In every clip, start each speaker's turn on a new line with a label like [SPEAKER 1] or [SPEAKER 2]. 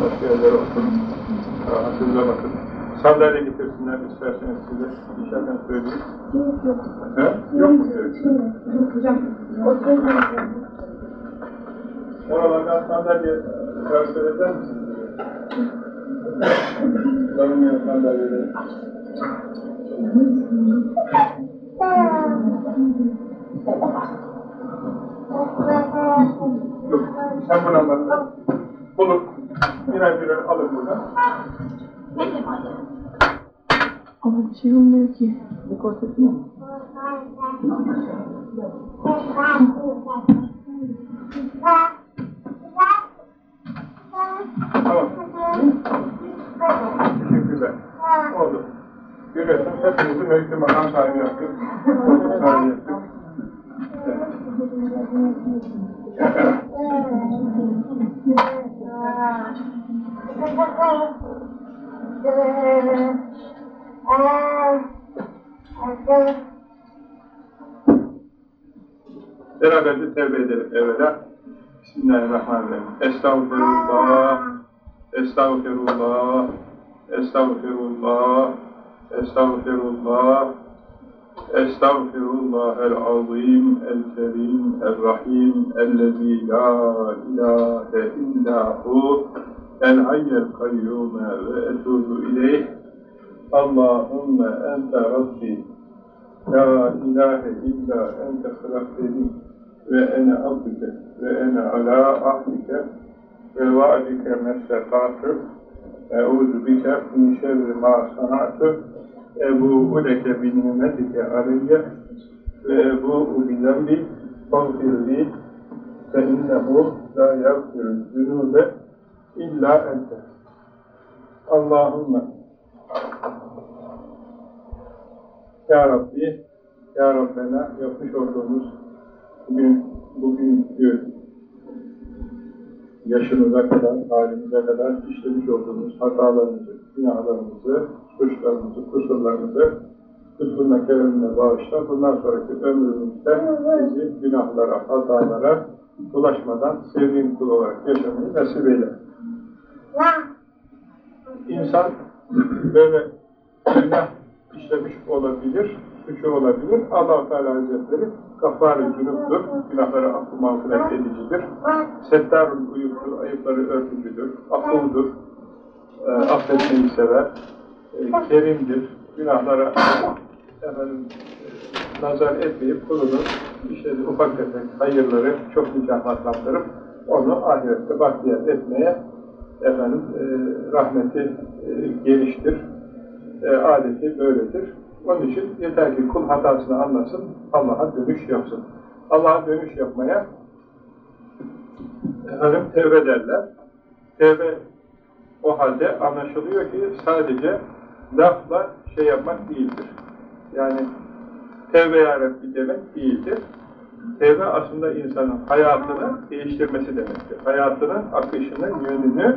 [SPEAKER 1] Başka yerlere oturun. Rahatınıza bakın. Sandalye getirsinler isterseniz size. İçeriden söyleyeyim. He? Yok mu? Oralardan sandalye transfer eder misiniz? Barınmayan sandalyeleri. Yok, sen buna bak. Bulur. Birer birer alın buradan.
[SPEAKER 2] Ama bir şey olmuyor ki. Bu korkut mu?
[SPEAKER 1] Tamam. Teşekkürler. Oldu. Görüyorsun hepimizi mevki makam sahibi yaptık. Sahibi yaptık. Beraberce tevbe edelim evvela. Bismillahirrahmanirrahim. Estağfirullah. Estağfirullah. Estağfirullah. Estağfirullah. Estağfirullah el-azim, el-kerim, el-rahim, ellezî la ilahe illahu, el-hayyel kayyume ve etubu ileyh. Allahümme ente Rabbi, la ilahe illa ente hırakteni ve ene abdike ve ene ala ahdike ve vaadike mesletatü Euzu bike min şerri ma sanatü Ebu'u leke bi nimetike aleyye ve ebu'u bi zembi fagfirli fe innehu la yagfiru zünube illa ente. Allahümme. Ya Rabbi Ya Rabbena yapmış olduğumuz bugün, bugün diyor, yaşımıza kadar, halimize kadar işlemiş olduğumuz hatalarımızı, günahlarımızı, suçlarımızı, kusurlarımızı lütfunla keremine bağışla. Bundan sonraki ömrümüzde bizi günahlara, hatalara bulaşmadan sevdiğin kul olarak yaşamayı nasip eyle. İnsan böyle günah işlemiş olabilir, suçu olabilir. allah Teala Hazretleri gaffar-ı cünüptür, günahları affı mağfiret edicidir. Settarul uyuktur, ayıpları örtücüdür, affuldur, e, affetmeyi sever, e, kerimdir, günahlara efendim, e, nazar etmeyip kulunu işte ufak tefek hayırları çok mükafatlandırıp onu ahirette bahtiyar etmeye efendim e, rahmeti e, geniştir, e, adeti böyledir. Onun için yeter ki kul hatasını anlasın, Allah'a dönüş yapsın. Allah'a dönüş yapmaya efendim tevbe derler. Tevbe o halde anlaşılıyor ki sadece lafla şey yapmak değildir. Yani tevbe ya demek değildir. Tevbe aslında insanın hayatını değiştirmesi demektir. Hayatının akışını, yönünü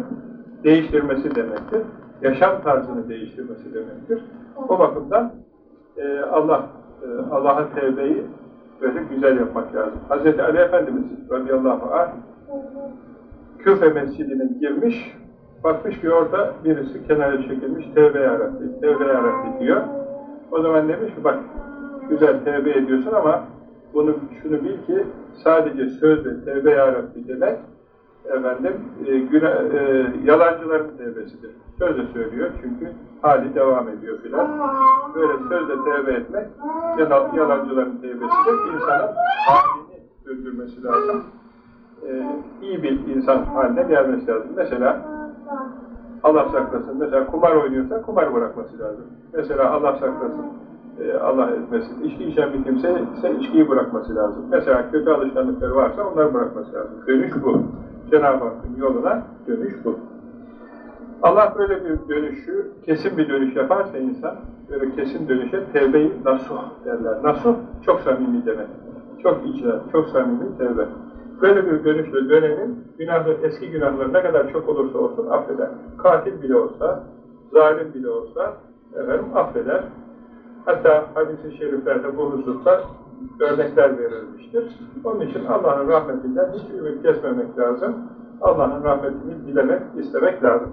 [SPEAKER 1] değiştirmesi demektir. Yaşam tarzını değiştirmesi demektir. O bakımdan e, Allah e, Allah'a tevbeyi böyle güzel yapmak lazım. Hz. Ali Efendimiz radıyallahu anh Küfe mescidine girmiş, bakmış ki orada birisi kenara çekilmiş, tevbe yarabbi, tevbe yarabbi diyor. O zaman demiş ki bak, güzel tevbe ediyorsun ama bunu şunu bil ki sadece sözle tevbe yarabbi demek efendim e, güne, e, yalancıların tevbesidir. Sözle söylüyor çünkü hali devam ediyor filan. Böyle sözle tevbe etmek yal, yalancıların tevbesidir. İnsanın halini öldürmesi lazım. E, iyi bir insan haline gelmesi lazım. Mesela Allah saklasın. Mesela kumar oynuyorsa kumar bırakması lazım. Mesela Allah saklasın. E, Allah etmesin. İçki içen bir kimse ise içkiyi bırakması lazım. Mesela kötü alışkanlıkları varsa onları bırakması lazım. Dönüş bu. Cenab-ı Hakk'ın yoluna dönüş bu. Allah böyle bir dönüşü, kesin bir dönüş yaparsa insan, böyle kesin dönüşe tevbe-i nasuh derler. Nasuh çok samimi demek. Çok içler, çok samimi tevbe. Böyle bir dönüşle dönenin günahı, eski günahları ne kadar çok olursa olsun affeder. Katil bile olsa, zalim bile olsa efendim affeder. Hatta hadis-i şeriflerde bu hususta örnekler verilmiştir. Onun için Allah'ın rahmetinden hiç ümit kesmemek lazım. Allah'ın rahmetini dilemek, istemek lazım.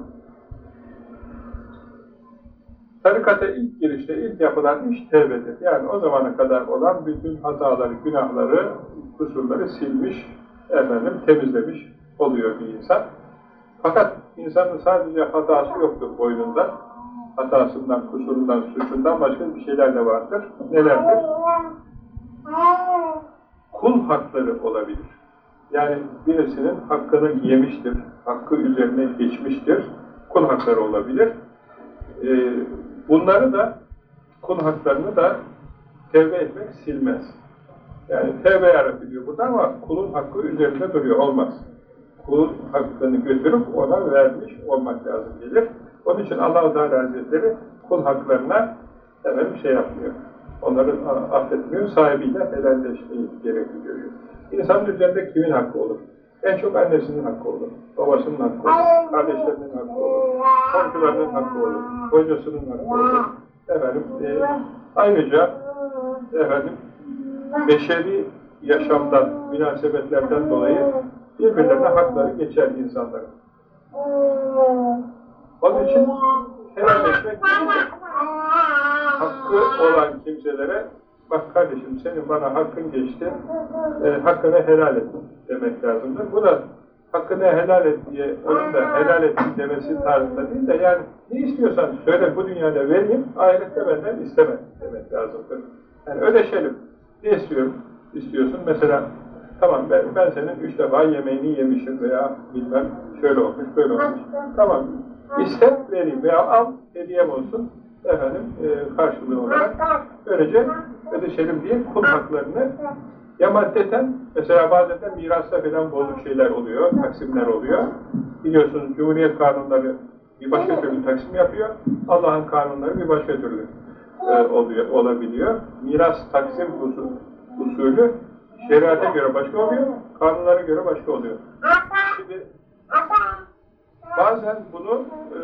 [SPEAKER 1] Tarikata ilk girişte ilk yapılan iş tevbedir. Yani o zamana kadar olan bütün hataları, günahları, kusurları silmiş, efendim temizlemiş oluyor bir insan. Fakat insanın sadece hatası yoktur boynunda. Hatasından, kusurundan, suçundan başka bir şeyler de vardır. Nelerdir? Kul hakları olabilir. Yani birisinin hakkını yemiştir, hakkı üzerine geçmiştir. Kul hakları olabilir. Ee, bunları da, kul haklarını da tevbe etmek silmez. Yani tevbe yarabbi diyor burada ama kulun hakkı üzerinde duruyor, olmaz. Kulun hakkını götürüp ona vermiş olmak lazım gelir. Onun için Allah-u Teala Hazretleri kul haklarına efendim şey yapmıyor. Onları affetmiyor, sahibiyle helalleşmeyi gerekli görüyor. İnsanın üzerinde kimin hakkı olur? En çok annesinin hakkı olur, babasının hakkı olur, kardeşlerinin hakkı olur, komşularının hakkı olur, hocasının hakkı olur. Efendim, e, ayrıca efendim, beşeri yaşamdan, münasebetlerden dolayı birbirlerine hakları geçer insanların. Onun için helalleşmek hakkı olan kimselere bak kardeşim senin bana hakkın geçti, e, hakkını helal et demek lazımdır. Bu da hakkını helal et diye onun da helal et demesi tarzında değil de yani ne istiyorsan söyle bu dünyada vereyim, ahirette benden isteme demek lazımdır. Yani ödeşelim. Ne istiyorum? istiyorsun? Mesela tamam ben, ben senin üç defa yemeğini yemişim veya bilmem şöyle olmuş, böyle olmuş. Tamam. İste vereyim veya al hediyem olsun efendim e, karşılığı olarak böylece ödeşelim diye kul haklarını ya maddeten, mesela bazen de mirasta falan bozuk şeyler oluyor, taksimler oluyor. Biliyorsunuz Cumhuriyet kanunları bir başka türlü taksim yapıyor, Allah'ın kanunları bir başka türlü e, oluyor, olabiliyor. Miras taksim usul, usulü şeriata göre başka oluyor, kanunlara göre başka oluyor. Şimdi bazen bunu e,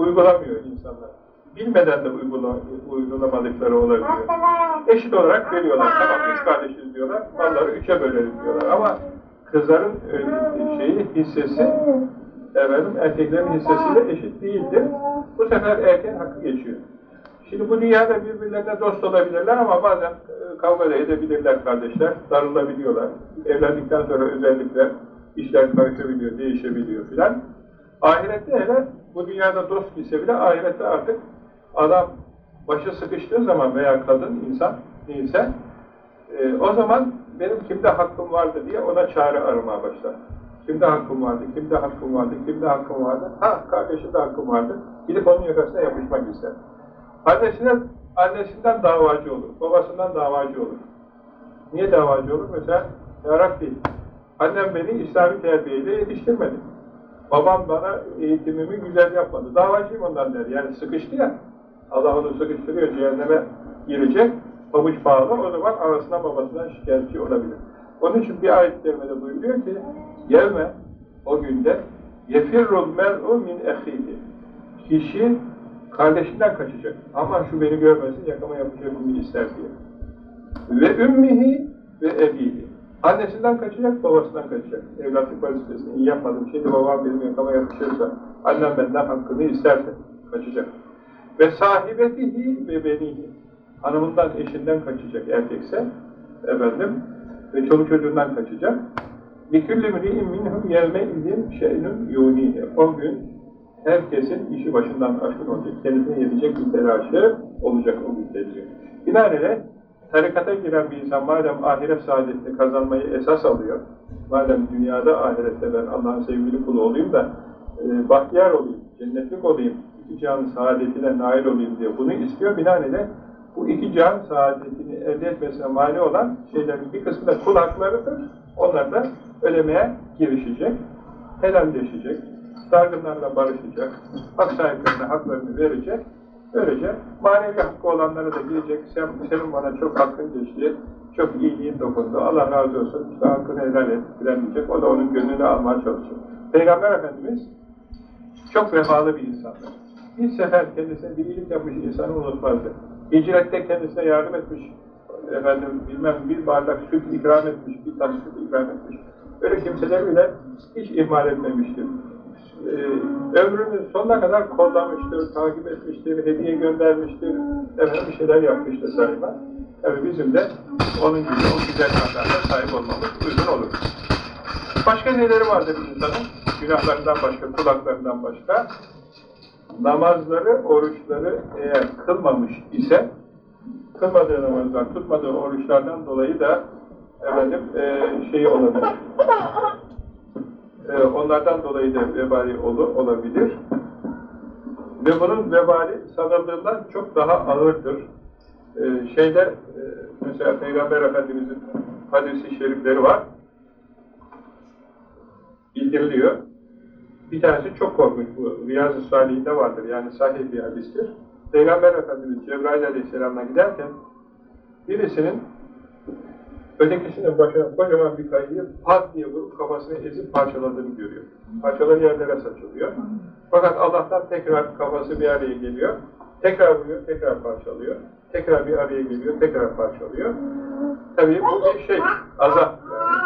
[SPEAKER 1] uygulamıyor insanlar bilmeden de uygula, uygulamadıkları olabiliyor. Eşit olarak veriyorlar. Tamam üç kardeşiz diyorlar. Malları üçe bölelim diyorlar. Ama kızların e, şeyi hissesi efendim erkeklerin hissesiyle eşit değildir. Bu sefer erkeğin hakkı geçiyor. Şimdi bu dünyada birbirlerine dost olabilirler ama bazen e, kavga da edebilirler kardeşler, darılabiliyorlar. Evlendikten sonra özellikle işler karışabiliyor, değişebiliyor filan. Ahirette hele bu dünyada dost ise bile ahirette artık adam başı sıkıştığı zaman veya kadın, insan neyse e, o zaman benim kimde hakkım vardı diye ona çare aramaya başlar. Kimde hakkım vardı, kimde hakkım vardı, kimde hakkım vardı? Ha, kardeşinde hakkım vardı. Gidip onun yakasına yapışmak ister. Annesinden, annesinden davacı olur, babasından davacı olur. Niye davacı olur? Mesela, Ya Rabbi, annem beni İslami terbiyeyle yetiştirmedi. Babam bana eğitimimi güzel yapmadı. Davacıyım ondan der. Yani sıkıştı ya, Allah onu sıkıştırıyor, cehenneme girecek, pabuç bağlı, o zaman arasından babasından şikayetçi olabilir. Onun için bir ayet kerimede buyuruyor ki, yevme, o günde, yefirrul mer'u min ehihi. Kişi kardeşinden kaçacak. Ama şu beni görmesin, yakama yapacak bunu ister diye. Ve ümmihi ve ebihi. Annesinden kaçacak, babasından kaçacak. Evlatlık vazifesini iyi yapmadım, şimdi babam benim yakama yapışırsa, annem benden hakkını isterse kaçacak. Ve sahibetihi ve benihi. Hanımından, eşinden kaçacak erkekse, efendim, ve çoluk çocuğundan kaçacak. لِكُلِّ مْرِئٍ مِنْهُمْ يَوْمَ اِذٍ شَئْنٌ يُونِيهِ O gün herkesin işi başından aşkın kendisine yetecek bir telaşı olacak o diyor. Binaenaleyh, tarikata giren bir insan madem ahiret saadetini kazanmayı esas alıyor, madem dünyada ahirette ben Allah'ın sevgili kulu olayım da e, bahtiyar olayım, cennetlik olayım, iki can saadetine nail olayım diye bunu istiyor. Binaenaleyh bu iki can saadetini elde etmesine mani olan şeylerin bir kısmı da kul haklarıdır. Onları da ödemeye girişecek, helalleşecek, dargınlarla barışacak, hak sahiplerine haklarını verecek. Böylece manevi hakkı olanlara da gelecek, sen, senin bana çok hakkın geçti, çok iyiliğin dokundu, Allah razı olsun, işte hakkını helal et, bilemeyecek, o da onun gönlünü almaya çalışıyor. Peygamber Efendimiz çok vefalı bir insandır. Bir sefer kendisine bir iyilik yapmış insanı unutmazdı. Hicrette kendisine yardım etmiş, efendim bilmem bir bardak süt ikram etmiş, bir tas süt ikram etmiş. Öyle kimseler bile hiç ihmal etmemiştir. Ee, ömrünün sonuna kadar kollamıştır, takip etmiştir, hediye göndermiştir, efendim bir şeyler yapmıştır sayfa. Tabii bizim de onun gibi o güzel ahlaka sahip olmamız uygun olur. Başka neleri vardır insanın? Günahlarından başka, kulaklarından başka. Namazları, oruçları eğer kılmamış ise, kılmadığı namazlar, tutmadığı oruçlardan dolayı da efendim e, şeyi olabilir. E, onlardan dolayı da vebali olu, olabilir. Ve bunun vebali sanıldığından çok daha ağırdır. E, şeyde, mesela Peygamber Efendimiz'in hadisi şerifleri var bildiriliyor. Bir tanesi çok korkunç bu. Riyaz-ı Salih'inde vardır. Yani sahih bir hadistir. Peygamber Efendimiz Cebrail Aleyhisselam'a giderken birisinin ötekisinin başına kocaman bir kayıyı pat diye vurup kafasını ezip parçaladığını görüyor. Parçaları yerlere saçılıyor. Fakat Allah'tan tekrar kafası bir araya geliyor. Tekrar vuruyor, tekrar parçalıyor. Tekrar bir araya geliyor, tekrar parçalıyor. Tabii bu bir şey, azap yani.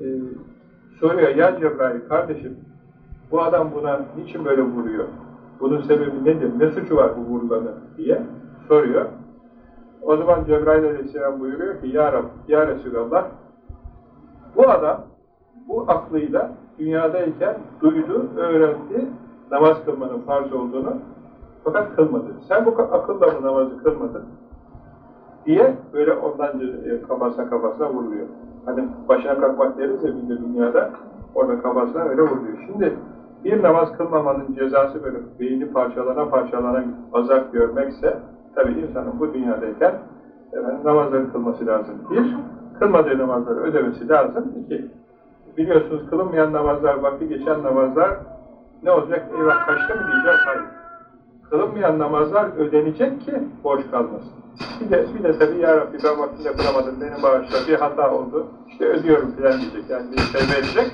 [SPEAKER 1] Ee, soruyor ya Cebrail kardeşim bu adam buna niçin böyle vuruyor? Bunun sebebi nedir? Ne suçu var bu vurulanı diye soruyor. O zaman Cebrail aleyhisselam buyuruyor ki Ya Rab, Ya Resulallah bu adam bu aklıyla dünyadayken duydu, öğrendi namaz kılmanın farz olduğunu fakat kılmadı. Sen bu akılla mı namazı kılmadın? diye böyle ondan e, kafasına kafasına vuruluyor. Hani başına kalkmak deriz ya bir de dünyada, orada kafasına öyle vuruluyor. Şimdi bir namaz kılmamanın cezası böyle beyni parçalana parçalana azap görmekse, tabi insanın bu dünyadayken efendim, namazları kılması lazım. Bir, kılmadığı namazları ödemesi lazım. İki, biliyorsunuz kılınmayan namazlar, vakti geçen namazlar ne olacak? Eyvah kaçtı mı diyeceğiz? Hayır. Kılınmayan namazlar ödenecek ki borç kalmasın. Bir de, bir de tabii ya Rabbi ben vaktinde kılamadım, benim bağışla bir hata oldu, işte ödüyorum filan diyecek, yani bir tevbe edecek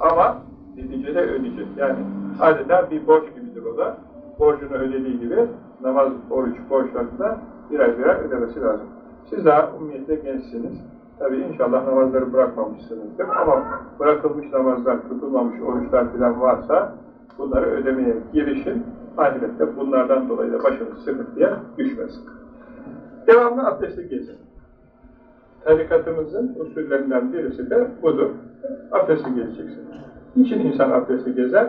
[SPEAKER 1] ama neticede ödeyecek. Yani adeta bir borç gibidir o da. Borcunu ödediği gibi namaz, oruç borçlarını da birer birer ödemesi lazım. Siz daha ummiyetle gençsiniz. Tabii inşallah namazları bırakmamışsınızdır ama bırakılmış namazlar, tutulmamış oruçlar filan varsa bunları ödemeye girişin. Ahirette bunlardan dolayı da başınız sıkıntıya düşmesin. Devamlı abdestli gezin. Tarikatımızın usullerinden birisi de budur. Abdestli gezeceksin. Niçin insan abdestli gezer?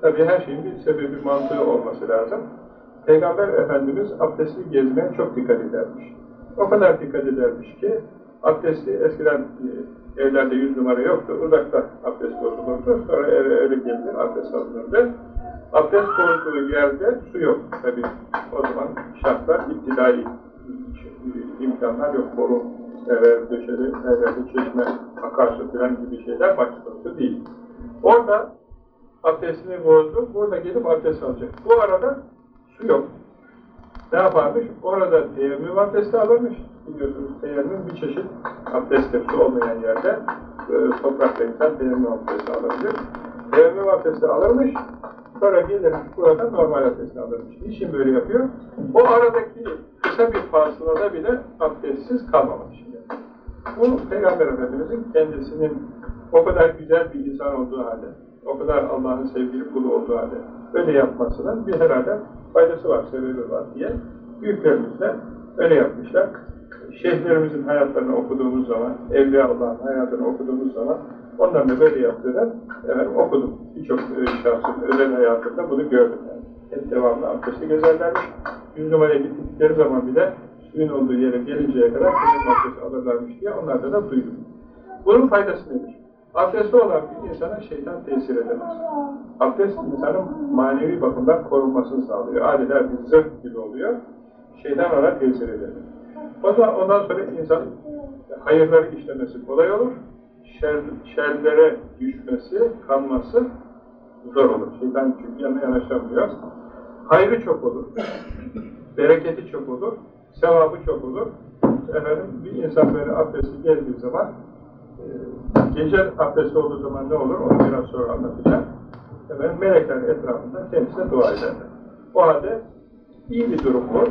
[SPEAKER 1] Tabii her şeyin bir sebebi mantığı olması lazım. Peygamber Efendimiz abdestli gezmeye çok dikkat edermiş. O kadar dikkat edermiş ki abdestli eskiden e, evlerde yüz numara yoktu. Uzakta abdest bozulurdu. Sonra eve öyle gelinir, abdest alınırdı. Abdest bozulduğu yerde su yok. Tabii o zaman şartlar iptidai imkanlar yok. Boru, evvel döşeli, evvelde çeşme, akarsu filan gibi şeyler başlıklısı değil. Orada abdestini bozdu, burada gelip abdest alacak. Bu arada su yok. Ne yaparmış? Orada teyemmüm abdesti alırmış. Biliyorsunuz teyemmüm bir çeşit abdesttir. Su olmayan yerde e, toprakta insan teyemmüm abdesti alabilir. Teyemmüm abdesti alırmış. Sonra gelirmiş burada normal abdesti alırmış. Niçin böyle yapıyor? O aradaki kısa bir fasılada bile abdestsiz kalmamış. Bu Peygamber Efendimiz'in kendisinin o kadar güzel bir insan olduğu halde, o kadar Allah'ın sevgili kulu olduğu halde öyle yapmasının bir herhalde faydası var, sebebi var diye büyüklerimiz de öyle yapmışlar. Şeyhlerimizin hayatlarını okuduğumuz zaman, Evliya Allah'ın hayatını okuduğumuz zaman onların da böyle yaptığını efendim, okudum. Birçok e, şahsın özel hayatında bunu gördüm. Yani. Hep devamlı abdesti gezerlermiş. Yüz numaraya gittikleri zaman bile suyun olduğu yere gelinceye kadar abdesti alırlarmış diye onlarda da duydum. Bunun faydası nedir? Abdestli olan bir insana şeytan tesir edemez. Abdest insanın manevi bakımdan korunmasını sağlıyor. Adeta bir zırh gibi oluyor. Şeytan ona tesir edemez. O zaman ondan sonra insan hayırları işlemesi kolay olur. Şer, şerlere düşmesi, kanması zor olur. Şeytan çünkü yanına yanaşamıyor. Hayrı çok olur. Bereketi çok olur. Sevabı çok olur. Efendim, bir insan böyle abdesti geldiği zaman gece abdesti olduğu zaman ne olur? Onu biraz sonra anlatacağım. Efendim, melekler etrafında kendisine dua ederler. O halde iyi bir durum bu.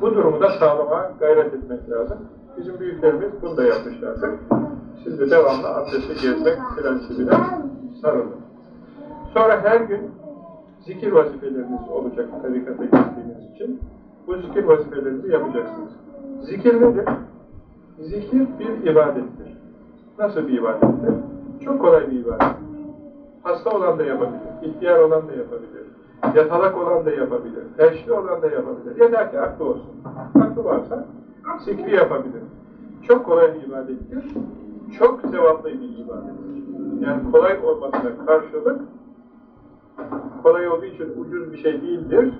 [SPEAKER 1] Bu durumu da sağlamaya gayret etmek lazım. Bizim büyüklerimiz bunu da yapmışlardır. Siz de devamlı abdesti gezmek prensibine sarılın. Sonra her gün zikir vazifeleriniz olacak tarikata girdiğiniz için. Bu zikir vazifelerinizi yapacaksınız. Zikir nedir? Zikir bir ibadettir. Nasıl bir ibadettir? Çok kolay bir ibadet. Hasta olan da yapabilir, ihtiyar olan da yapabilir, yatalak olan da yapabilir, felçli olan da yapabilir. Yeter ki aklı olsun. Aklı varsa zikri yapabilir. Çok kolay bir ibadettir. Çok sevaplı bir ibadettir. Yani kolay olmasına karşılık kolay olduğu için ucuz bir şey değildir.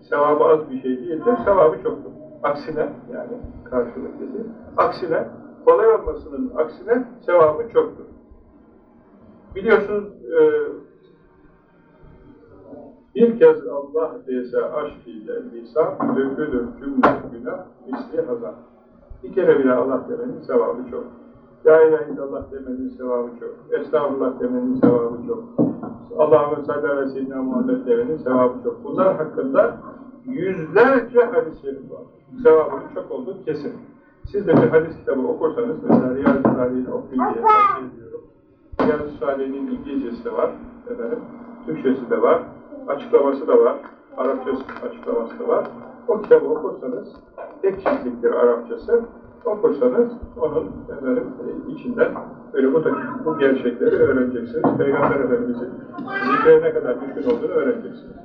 [SPEAKER 1] Sevabı az bir şey değildir. Sevabı çoktur. Aksine yani karşılık dedi. Aksine kolay olmasının aksine sevabı çoktur. Biliyorsunuz e, bir kez Allah dese aşk ile lisan, dökülür cümle günah, misli hazan. Bir kere bile Allah demenin sevabı çok. La ilahe illallah demenin sevabı çok. Estağfurullah demenin sevabı çok. Allah'ın aleyhi ve sellem Muhammed demenin sevabı çok. Bunlar hakkında yüzlerce hadis-i şerif var. Sevabının çok olduğu kesin. Siz de bir hadis kitabı okursanız, mesela Riyaz-ı Salih'ini okuyun diye tavsiye ediyorum. Salih'in İngilizcesi de var, efendim, Türkçesi de var, açıklaması da var, Arapçası açıklaması da var. O kitabı okursanız, tek çiftliktir Arapçası, okursanız onun efendim, içinden böyle bu, bu gerçekleri öğreneceksiniz. Peygamber Efendimiz'in zikre ne kadar düşkün olduğunu öğreneceksiniz.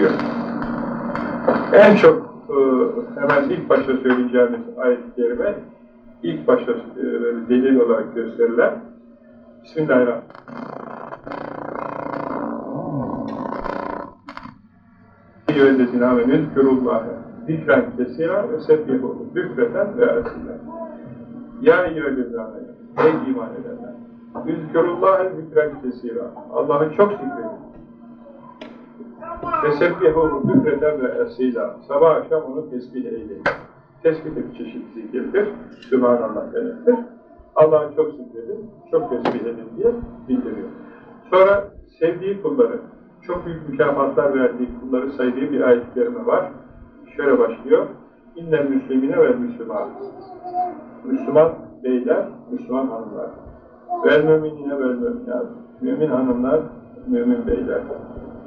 [SPEAKER 1] Diyor. En çok e, hemen ilk başta söyleyeceğimiz ayet-i kerime ilk başta e, delil olarak gösterilen Bismillahirrahmanirrahim. Eyyühellezine amenü zkurullâhe zikren kesira ve sebyehu bükreten ve asile. Ya eyyühellezine amenü ey iman edenler zkurullâhe zikren kesira Allah'ı çok zikredin. Ve sebbihu bükreten ve esila. Sabah akşam onu tesbih eyleyin. Tesbih bir çeşit zikirdir. Sübhanallah demektir. Allah'ı çok zikredin, çok tesbih edin diye bildiriyor. Sonra sevdiği kulları, çok büyük mükafatlar verdiği kulları saydığı bir kerime var. Şöyle başlıyor. İnnel müslimine ve müslüman. Müslüman beyler, Müslüman hanımlar. Vel müminine vel müminat. Mümin hanımlar, mümin beyler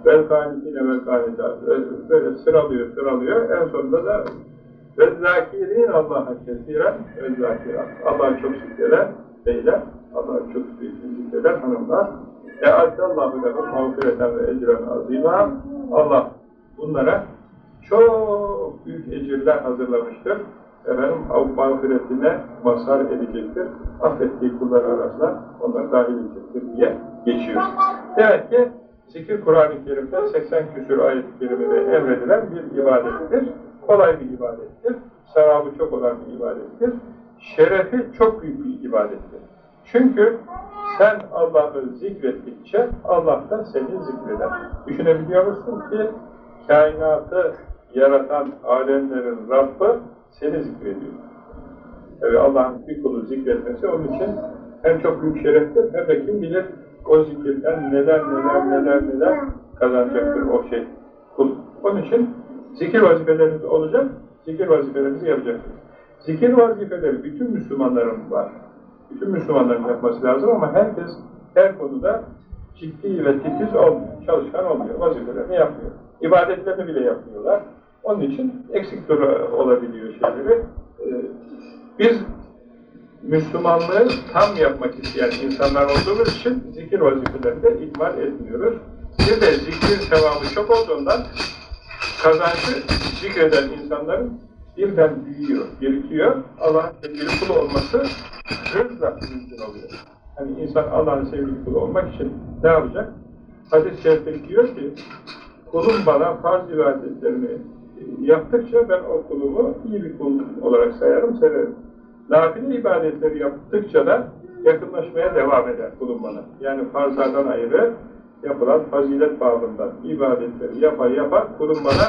[SPEAKER 1] vel kanitat. Böyle sıralıyor, sıralıyor. En sonunda da ve Allah'a kesiren ve zakirat. Allah'ı çok zikreden beyler, Allah'ı çok zikreden hanımlar. E Allahu lehum mağfireten ve ecren azima. Allah bunlara çok büyük ecirler hazırlamıştır. Efendim mağfiretine mazhar edecektir. Affettiği kullar arasında onları dahil edecektir diye geçiyor. Demek ki Zikir Kur'an-ı Kerim'de 80 küsur ayet-i kerimede emredilen bir ibadettir. Kolay bir ibadettir. Sevabı çok olan bir ibadettir. Şerefi çok büyük bir ibadettir. Çünkü sen Allah'ı zikrettikçe Allah da seni zikreder. Düşünebiliyor musun ki kainatı yaratan alemlerin Rabbı seni zikrediyor. Evet Allah'ın bir kulu zikretmesi onun için hem çok büyük şereftir hem de kim bilir o zikirden neler neler neler neler kazanacaktır o şey. Kul. Onun için zikir vazifeleriniz olacak, zikir vazifelerinizi yapacaksınız. Zikir vazifeleri bütün Müslümanların var. Bütün Müslümanların yapması lazım ama herkes her konuda ciddi ve titiz olmuyor, çalışkan olmuyor, vazifelerini yapmıyor. İbadetlerini bile yapmıyorlar. Onun için eksik olabiliyor şeyleri. Ee, biz Müslümanlığı tam yapmak isteyen insanlar olduğumuz için zikir vazifelerini de ihmal etmiyoruz. Bir de zikir sevabı çok olduğundan kazancı zikreden insanların birden büyüyor, birikiyor. Allah'ın sevgili kulu olması hızla mümkün oluyor. Hani insan Allah'ın sevgili kulu olmak için ne yapacak? Hadis-i şerifte diyor ki, kulum bana farz ibadetlerini yaptıkça ben o kulumu iyi bir kul olarak sayarım, severim. Nafile ibadetleri yaptıkça da yakınlaşmaya devam eder kulun bana. Yani farzlardan ayrı yapılan fazilet babından ibadetleri yapa yapa kulun bana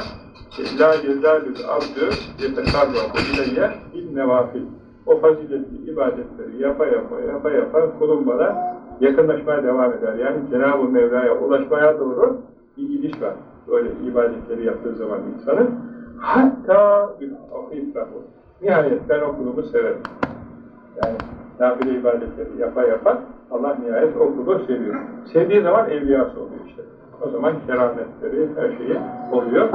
[SPEAKER 1] la yezalül abdü yetekarrabu ileyye bin nevafil. O faziletli ibadetleri yapa yapa yapa yapa kulun bana yakınlaşmaya devam eder. Yani Cenab-ı Mevla'ya ulaşmaya doğru bir gidiş var. Böyle ibadetleri yaptığı zaman insanın hatta ahiflahu. Nihayet ben okulumu severim. Yani nafile ibadetleri yapa yapa Allah nihayet o kulu seviyor. Sevdiği zaman evliyası oluyor işte. O zaman kerametleri, her şeyi oluyor.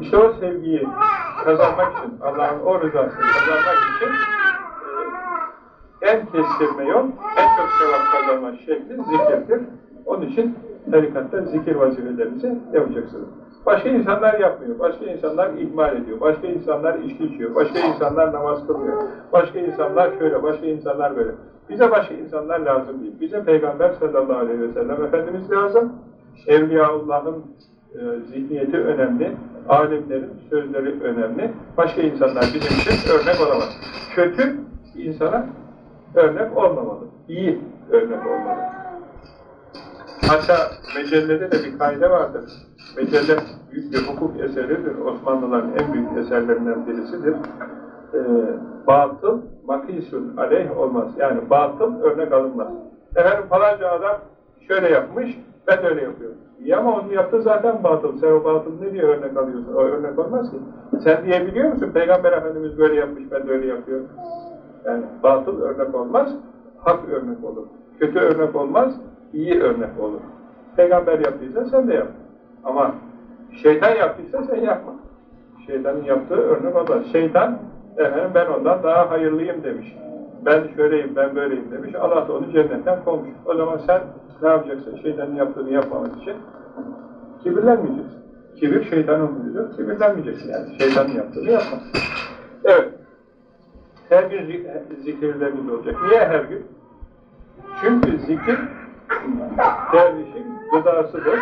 [SPEAKER 1] İşte o sevgiyi kazanmak için, Allah'ın o rızasını kazanmak için e, en kestirme yol, en çok sevap kazanma şekli zikirdir. Onun için tarikatta zikir vazifelerinizi yapacaksınız. Başka insanlar yapmıyor, başka insanlar ihmal ediyor, başka insanlar içki içiyor, başka insanlar namaz kılmıyor, başka insanlar şöyle, başka insanlar böyle. Bize başka insanlar lazım değil. Bize Peygamber sallallahu aleyhi ve sellem Efendimiz lazım. Evliyaullah'ın e, zihniyeti önemli, alimlerin sözleri önemli. Başka insanlar bizim için örnek olamaz. Kötü insana örnek olmamalı. İyi örnek olmalı. Hatta mecellede de bir kaide vardır. Mecelle büyük bir hukuk eseridir. Osmanlıların en büyük eserlerinden birisidir. Ee, batıl makisun aleyh olmaz. Yani batıl örnek alınmaz. Efendim falanca adam şöyle yapmış, ben öyle yapıyorum. İyi ama onun yaptığı zaten batıl. Sen o batıl ne diye örnek alıyorsun? O örnek olmaz ki. Sen diyebiliyor musun? Peygamber Efendimiz böyle yapmış, ben de öyle yapıyorum. Yani batıl örnek olmaz, hak örnek olur. Kötü örnek olmaz, iyi örnek olur. Peygamber yaptıysa sen de yap. Ama şeytan yaptıysa sen yapma. Şeytanın yaptığı örnek olmaz. Şeytan, efendim ben ondan daha hayırlıyım demiş. Ben şöyleyim, ben böyleyim demiş. Allah da onu cennetten kovmuş. O zaman sen ne yapacaksın? Şeytanın yaptığını yapmamak için kibirlenmeyeceksin. Kibir şeytanın huyudur. Kibirlenmeyeceksin yani. Şeytanın yaptığını yapma. Evet. Her gün zik- zikirlerimiz olacak. Niye her gün? Çünkü zikir dervişin gıdasıdır.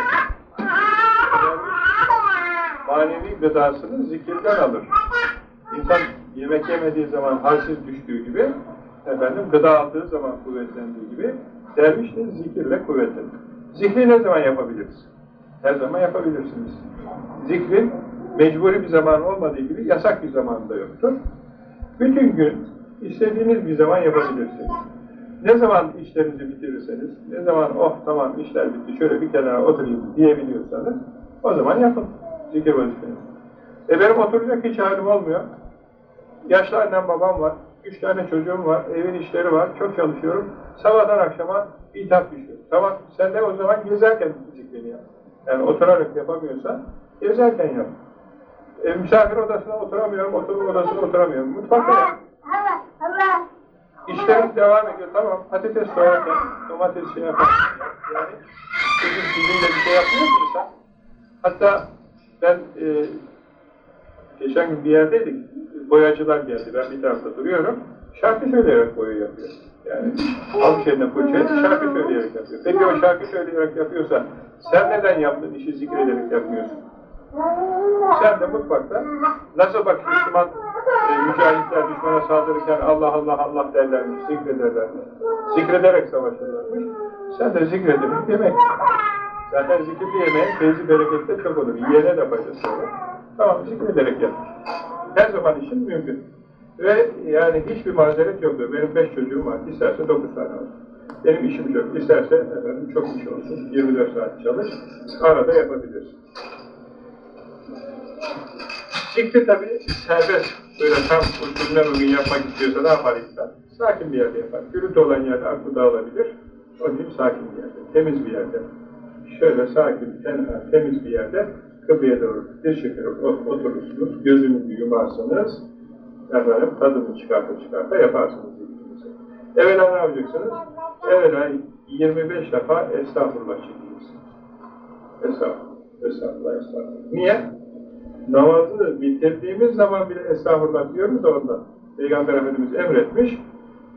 [SPEAKER 1] Manevi gıdasını zikirden alır. İnsan yemek yemediği zaman halsiz düştüğü gibi, efendim gıda aldığı zaman kuvvetlendiği gibi, derviş de zikirle kuvvetlenir. Zikri ne zaman yapabiliriz? Her zaman yapabilirsiniz. Zikrin mecburi bir zaman olmadığı gibi yasak bir zaman da yoktur. Bütün gün istediğiniz bir zaman yapabilirsiniz. Ne zaman işlerinizi bitirirseniz, ne zaman oh tamam işler bitti şöyle bir kenara oturayım diyebiliyorsanız o zaman yapın zikir vazifenizi. E benim oturacak hiç halim olmuyor. Yaşlı annem babam var, üç tane çocuğum var, evin işleri var, çok çalışıyorum. Sabahtan akşama itap düşüyor. Tamam sen de o zaman gezerken zikrini yap. Yani oturarak yapamıyorsan gezerken yap. E, misafir odasına oturamıyorum, oturma odasına oturamıyorum. Mutfakta yap. İşlerim devam ediyor. Tamam, patates soyarken, domates şey yapar. Yani bizim dilimle bir şey yapmıyor. Hatta ben e, geçen gün bir yerdeydik, boyacılar geldi. Ben bir tarafta duruyorum. Şarkı söyleyerek boya yapıyor. Yani almış eline fırçayı, şarkı söyleyerek yapıyor. Peki o şarkı söyleyerek yapıyorsa, sen neden yaptığın işi zikrederek yapmıyorsun? Sen de mutfakta, nasıl bak Müslüman e, mücahitler düşmana saldırırken Allah Allah Allah derlermiş, zikrederlermiş. Zikrederek savaşırlarmış. Sen de zikredip yemek. Zaten zikirli yemeğin feyzi bereketi de çok olur. Yiyene de faydası olur. Tamam zikrederek yap. Her zaman için mümkün. Ve yani hiçbir mazeret yoktur. Benim beş çocuğum var. İsterse dokuz tane olsun. Benim işim çok. İsterse efendim, çok iş olsun. 24 saat çalış. Arada yapabilirsin. Zikri tabi serbest. Böyle tam usulüne uygun yapmak istiyorsa ne yapar insan? Sakin bir yerde yapar. Gürültü olan yerde aklı dağılabilir. Onun için sakin bir yerde, temiz bir yerde. Şöyle sakin, tenha, temiz bir yerde kıbleye doğru diz çekerek oturursunuz. Gözünüzü yumarsınız. Efendim tadını çıkarta çıkarta yaparsınız. Evvela ne yapacaksınız? Evvela 25 defa estağfurullah çekeceksiniz. Estağfurullah, estağfurullah, estağfurullah. Niye? namazı bitirdiğimiz zaman bile estağfurullah diyoruz da ondan. Peygamber Efendimiz emretmiş.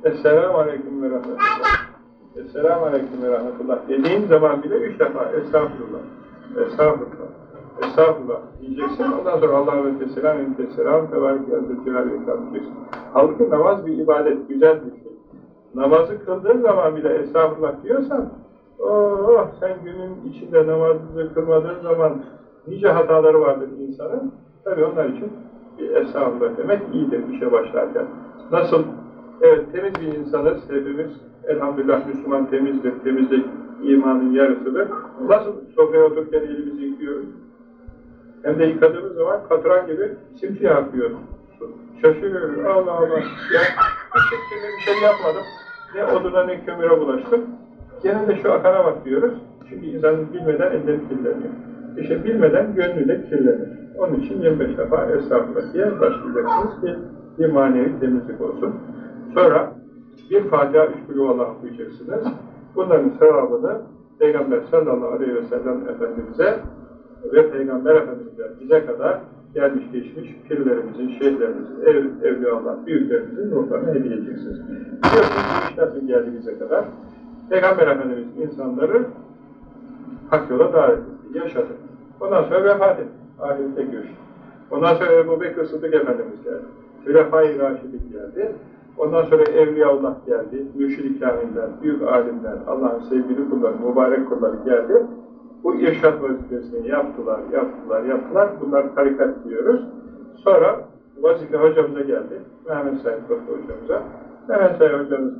[SPEAKER 1] Esselamu Aleyküm ve Rahmetullah. Esselamu Aleyküm ve Rahmetullah dediğin zaman bile üç defa estağfurullah. Estağfurullah. Estağfurullah diyeceksin. Ondan sonra Allah'a ve Teselam ve Teselam Tebarek Yazdır Celal ve. Halbuki namaz bir ibadet, güzel bir şey. Namazı kıldığın zaman bile estağfurullah diyorsan oh sen günün içinde namazı kılmadığın zaman nice hataları vardır insanın. Tabii onlar için bir estağfurullah demek iyidir işe başlarken. Nasıl? Evet, temiz bir insanız hepimiz. Elhamdülillah Müslüman temizdir. Temizlik imanın yarısıdır. Nasıl sofraya otururken elimizi yıkıyoruz? Hem de yıkadığımız zaman katran gibi simsiyah akıyor. Şaşırıyoruz. Allah Allah. Ya kirli bir şey yapmadım. Ne oduna ne kömüre bulaştım. Gene de şu akana bak diyoruz. Çünkü insan bilmeden elleri kirleniyor. İşte bilmeden gönlü de kirlenir. Onun için 25 defa estağfurullah diye başlayacaksınız ki bir manevi temizlik olsun. Sonra bir Fatiha, üç kulü Allah okuyacaksınız. Bunların sevabını Peygamber sallallahu aleyhi ve sellem Efendimiz'e ve Peygamber Efendimiz'e bize kadar gelmiş geçmiş pirlerimizin, şeyhlerimizin, ev, evliyaullah, büyüklerimizin ruhlarına hediye edeceksiniz. Diyorsunuz iş nasıl geldi bize kadar? Peygamber Efendimiz insanları hak yola davet etti, yaşadı. Ondan sonra vefat etti. Ahirette göçtü. Ondan sonra Ebu Bekir Sıddık Efendimiz geldi. Hülefai Raşidin geldi. Ondan sonra Evliyaullah geldi. Mürşid-i Kamiller, büyük alimler, Allah'ın sevgili kulları, mübarek kulları geldi. Bu irşat vazifesini yaptılar, yaptılar, yaptılar. Bunlar tarikat diyoruz. Sonra vazife hocamıza geldi. Mehmet Said Kutlu hocamıza. Mehmet Said hocamız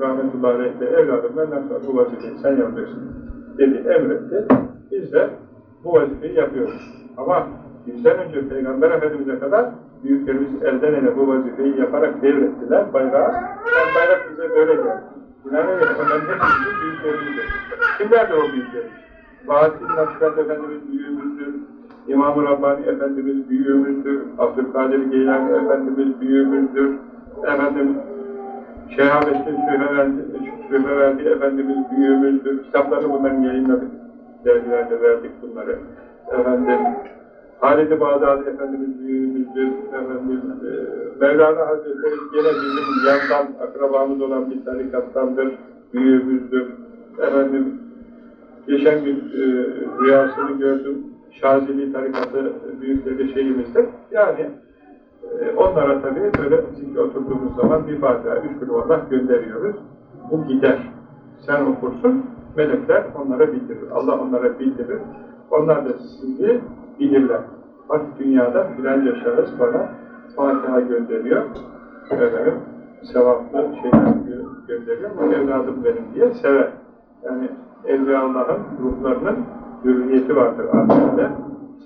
[SPEAKER 1] rahmetullahi aleyh evladım benden sonra bu vazifeyi sen yapacaksın dedi, emretti. Biz de bu vazifeyi yapıyoruz. Ama bizden önce Peygamber Efendimiz'e kadar büyüklerimiz elden ele bu vazifeyi yaparak devrettiler bayrağı. Yani bayrak bize böyle geldi. Binaenaleyh onların hepsi büyüklerimizdir. Kimlerdir o büyüklerimiz? Bahattin Nakşibend Efendimiz büyüğümüzdür. İmam-ı Rabbani Efendimiz büyüğümüzdür. Abdülkadir Geylani Efendimiz büyüğümüzdür. Efendim Şehavettin Süheverdi, Süheverdi Efendimiz büyüğümüzdür. Kitaplarını bunların yayınladık. Dergilerde verdik bunları. Efendim, Halid-i Bağdadi Efendimiz büyüğümüzdür. Efendim, e, Mevlana Hazretleri gene bizim yandan akrabamız olan bir tarikattandır. Büyüğümüzdür. Efendim, geçen gün e, rüyasını gördüm. Şazili tarikatı büyükleri şeyimizdir. Yani ee, Onlara tabii böyle zikre oturduğumuz zaman bir Fatiha, üç kulü Allah gönderiyoruz. Bu gider. Sen okursun, melekler onlara bildirir. Allah onlara bildirir. Onlar da sizi bilirler. Bak dünyada filanca şahıs bana Fatiha gönderiyor. Efendim, sevaplı şeyler gö- gönderiyor. Bu evladım benim diye sever. Yani Evliya Allah'ın ruhlarının hürriyeti vardır ahirette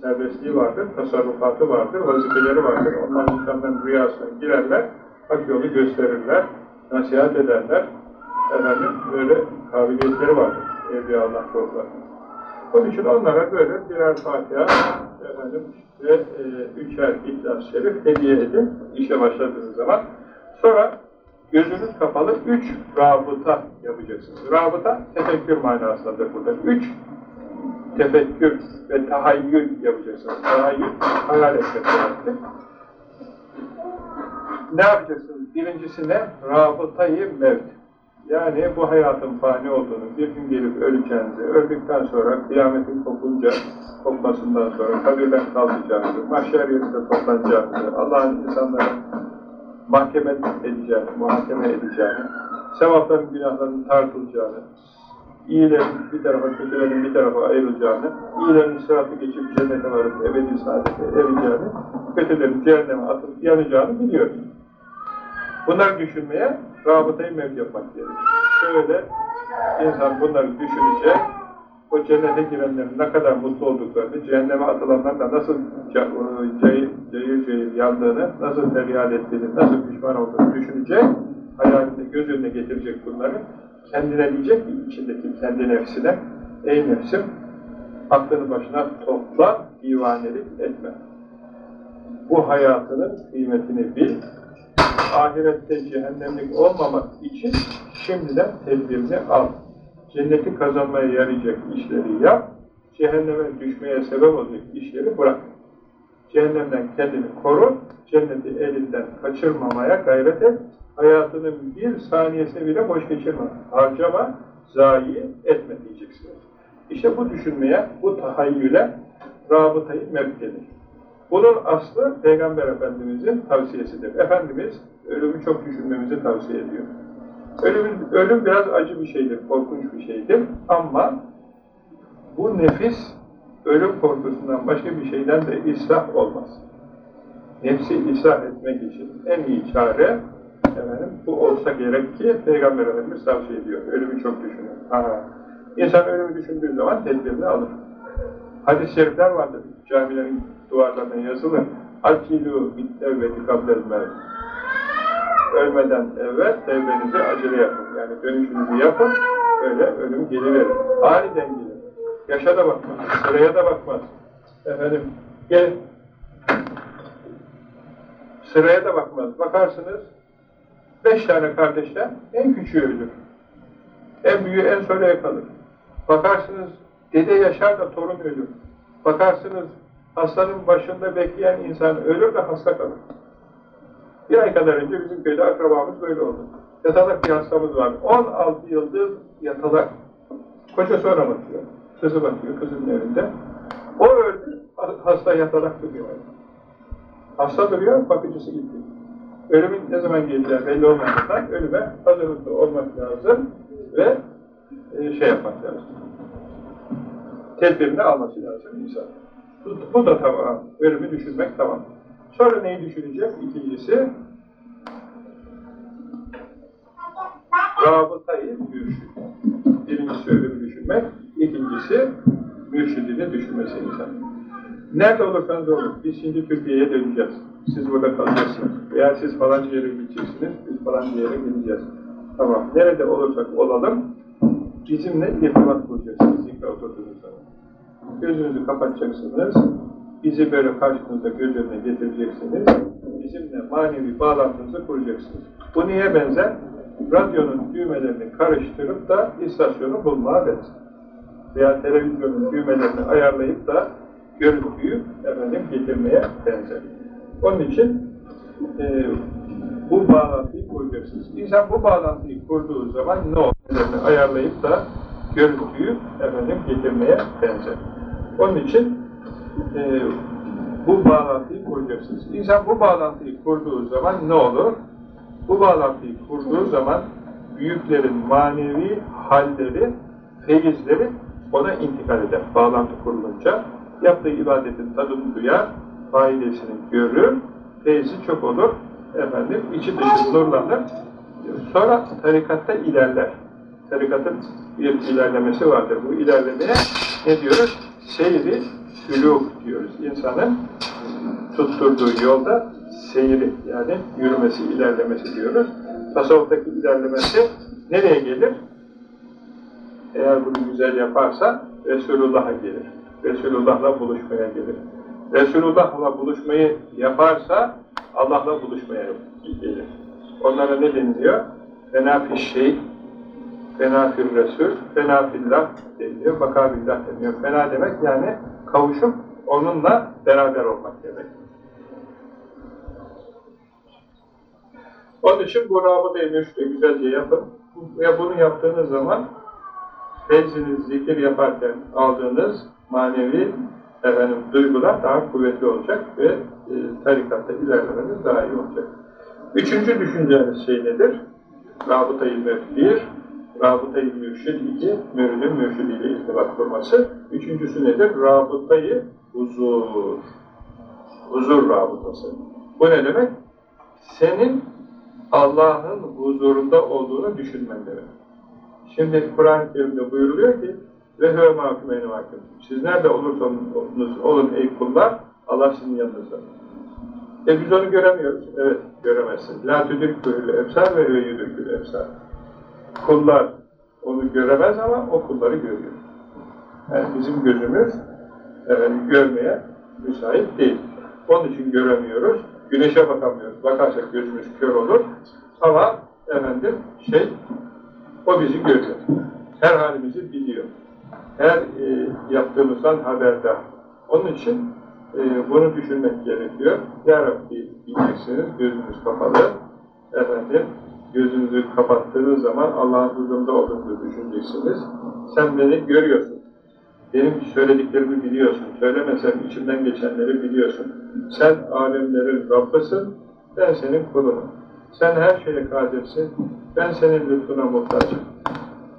[SPEAKER 1] serbestliği vardır, tasarrufatı vardır, vazifeleri vardır. Onlar insanların rüyasına girerler, hak yolu gösterirler, nasihat ederler. Efendim, böyle kabiliyetleri vardır Evliya Allah ruhları. Onun için onlara böyle birer Fatiha efendim, ve e, üçer İhlas-ı Şerif hediye edin işe başladığınız zaman. Sonra gözünüz kapalı üç rabıta yapacaksınız. Rabıta tefekkür manasındadır burada. Üç tefekkür ve tahayyül yapacaksınız. Tahayyül, hayal etmek demektir. Ne yapacaksınız? Birincisi ne? Rabıtayı mevt. Yani bu hayatın fani olduğunu, bir gün gelip öleceğinizi, öldükten sonra kıyametin kopunca, kopmasından sonra kabirden kalkacağınızı, mahşer yerinde toplanacağınızı, Allah'ın insanları mahkeme edeceğini, muhakeme edeceğini, sevapların günahlarının tartılacağını, iyilerin bir tarafa, kötülerin bir tarafa ayrılacağını, iyilerin sıratı geçip cennete varıp ebedi saadete ereceğini, kötülerin cehenneme atılıp yanacağını biliyoruz. Bunları düşünmeye rabıtayı mevd yapmak gerekir. Şöyle insan bunları düşünecek, o cennete girenlerin ne kadar mutlu olduklarını, cehenneme atılanlar da nasıl cayır cayır, cayır yandığını, nasıl feryat ettiğini, nasıl pişman olduğunu düşünecek, hayalinde, göz önüne getirecek bunları, kendine diyecek ki içindeki kendi nefsine, ey nefsim, aklını başına topla, divanelik etme. Bu hayatının kıymetini bil, ahirette cehennemlik olmamak için şimdiden tedbirini al. Cenneti kazanmaya yarayacak işleri yap, cehenneme düşmeye sebep olacak işleri bırak. Cehennemden kendini koru, cenneti elinden kaçırmamaya gayret et, hayatının bir saniyesini bile boş geçirme, harcama, zayi etme diyeceksiniz. İşte bu düşünmeye, bu tahayyüle rabıtayı mevk. Bunun aslı Peygamber Efendimiz'in tavsiyesidir. Efendimiz ölümü çok düşünmemizi tavsiye ediyor. Ölüm, ölüm biraz acı bir şeydir, korkunç bir şeydir ama bu nefis ölüm korkusundan başka bir şeyden de israf olmaz. Nefsi israf etmek için en iyi çare efendim, bu olsa gerek ki Peygamber Efendimiz tavsiye ediyor. Ölümü çok düşünün. Ha. İnsan ölümü düşündüğü zaman tedbirini alır. Hadis-i şerifler vardır. Camilerin duvarlarına yazılır. Akilu bit tevbeti kablel. Ölmeden evvel tevbenizi acele yapın. Yani dönüşünüzü yapın, öyle ölüm geliverir. Aniden gelir. Yaşa da bakmaz, sıraya da bakmaz. Efendim, gel. Sıraya da bakmaz. Bakarsınız, beş tane kardeşten en küçüğü ölür. En büyüğü en sonraya kalır. Bakarsınız, dede yaşar da torun ölür. Bakarsınız, hastanın başında bekleyen insan ölür de hasta kalır. Bir ay kadar önce bizim köyde akrabamız böyle oldu. Yatalak bir hastamız var. 16 yıldır yatalak. Kocası ona bakıyor. Kızı bakıyor kızın evinde. O öldü, hasta yatalak duruyor. Hasta duruyor, bakıcısı gitti. Ölümün ne zaman geleceği belli olmadan ölüme hazırlıklı olmak lazım ve e, şey yapmak lazım. Tedbirini alması lazım insan. Bu, bu da tamam. Ölümü düşünmek tamam. Sonra neyi düşünecek? İkincisi rabıtayı mürşid. Birincisi ölümü düşünmek, ikincisi mürşidini düşünmesi insan. Nerede olursanız olun, biz şimdi Türkiye'ye döneceğiz. Siz burada kalacaksınız. Veya siz falan yere gideceksiniz, biz falan yere gideceğiz. Tamam, nerede olursak olalım, bizimle irtibat kuracaksınız zikre oturduğunuz. Gözünüzü kapatacaksınız, bizi böyle karşınızda göz önüne getireceksiniz, bizimle manevi bağlantınızı kuracaksınız. Bu niye benzer? Radyonun düğmelerini karıştırıp da istasyonu bulmaya benzer. Veya televizyonun düğmelerini ayarlayıp da görüntüyü efendim getirmeye benzer. Onun için e, bu bağlantıyı kuracaksınız. İnsan bu bağlantıyı kurduğu zaman ne olur? Ayarlayıp da görüntüyü efendim getirmeye benzer. Onun için e, bu bağlantıyı kuracaksınız. İnsan bu bağlantıyı kurduğu zaman ne olur? Bu bağlantıyı kurduğu zaman büyüklerin manevi halleri, feyizleri ona intikal eder. Bağlantı kurulunca yaptığı ibadetin tadını duyar, faidesini görür, feyzi çok olur, efendim içi dışı nurlanır. Sonra tarikatta ilerler. Tarikatın bir ilerlemesi vardır. Bu ilerlemeye ne diyoruz? Seyri sülûk diyoruz. İnsanın tutturduğu yolda seyri yani yürümesi, ilerlemesi diyoruz. Tasavvuftaki ilerlemesi nereye gelir? Eğer bunu güzel yaparsa Resulullah'a gelir. Resulullah'la buluşmaya gelir. Resulullah'la buluşmayı yaparsa Allah'la buluşmaya gelir. Onlara ne deniliyor? Fena şey, fena fil resul, fena fillah deniliyor, baka billah deniyor. Fena demek yani kavuşup onunla beraber olmak demek. Onun için bu rabıtayı müştü güzelce yapın. Ve bunu yaptığınız zaman feyziniz zikir yaparken aldığınız manevi efendim, duygular daha kuvvetli olacak ve e, tarikatta ilerlemeniz daha iyi olacak. Üçüncü düşüneceğiniz şey nedir? Rabıtayı bir, rabıtayı mürşid iki, müridin mürşidiyle irtibat kurması. Üçüncüsü nedir? Rabıtayı huzur. Huzur rabıtası. Bu ne demek? Senin Allah'ın huzurunda olduğunu düşünmen demek. Şimdi Kur'an-ı Kerim'de buyuruluyor ki ve hüve mahkumeyni mahkum. Siz nerede olursanız olun ey kullar, Allah sizin yanınızda. E biz onu göremiyoruz. Evet, göremezsin. La tüdürkül emsal ve hüve yüdürkül. Kullar onu göremez ama o kulları görüyor. Yani bizim gözümüz efendim, görmeye müsait değil. Onun için göremiyoruz. Güneşe bakamıyoruz. Bakarsak gözümüz kör olur. Ama efendim şey o bizi görüyor. Her halimizi biliyor. Her e, yaptığımızdan haberdar. Onun için e, bunu düşünmek gerekiyor. Ya Rabbi diyeceksiniz, gözünüz kapalı. Efendim, gözünüzü kapattığınız zaman Allah'ın huzurunda olduğunuzu düşüneceksiniz. Sen beni görüyorsun. Benim söylediklerimi biliyorsun. Söylemesem içimden geçenleri biliyorsun. Sen alemlerin Rabbısın, ben senin kulunum. Sen her şeye kadirsin, ben senin lütfuna muhtacım.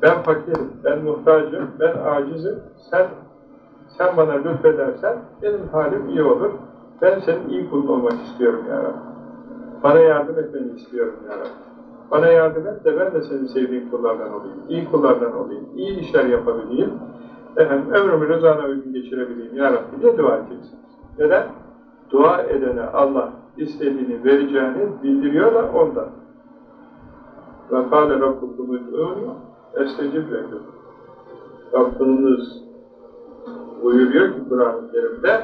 [SPEAKER 1] Ben fakirim, ben muhtacım, ben acizim. Sen sen bana lütfedersen benim halim iyi olur. Ben senin iyi kulun olmak istiyorum ya Rabbi. Bana yardım etmeni istiyorum ya Rabbi. Bana yardım et de ben de senin sevdiğin kullardan olayım. iyi kullardan olayım. iyi işler yapabileyim. efendim ömrümü rızana uygun geçirebileyim ya Rabbi diye dua edeceksiniz. Neden? Dua edene Allah istediğini vereceğini bildiriyor da ondan. Ve kâle rabbukum ud'ûni estecib lekum. Rabbiniz buyuruyor ki Kur'an-ı Kerim'de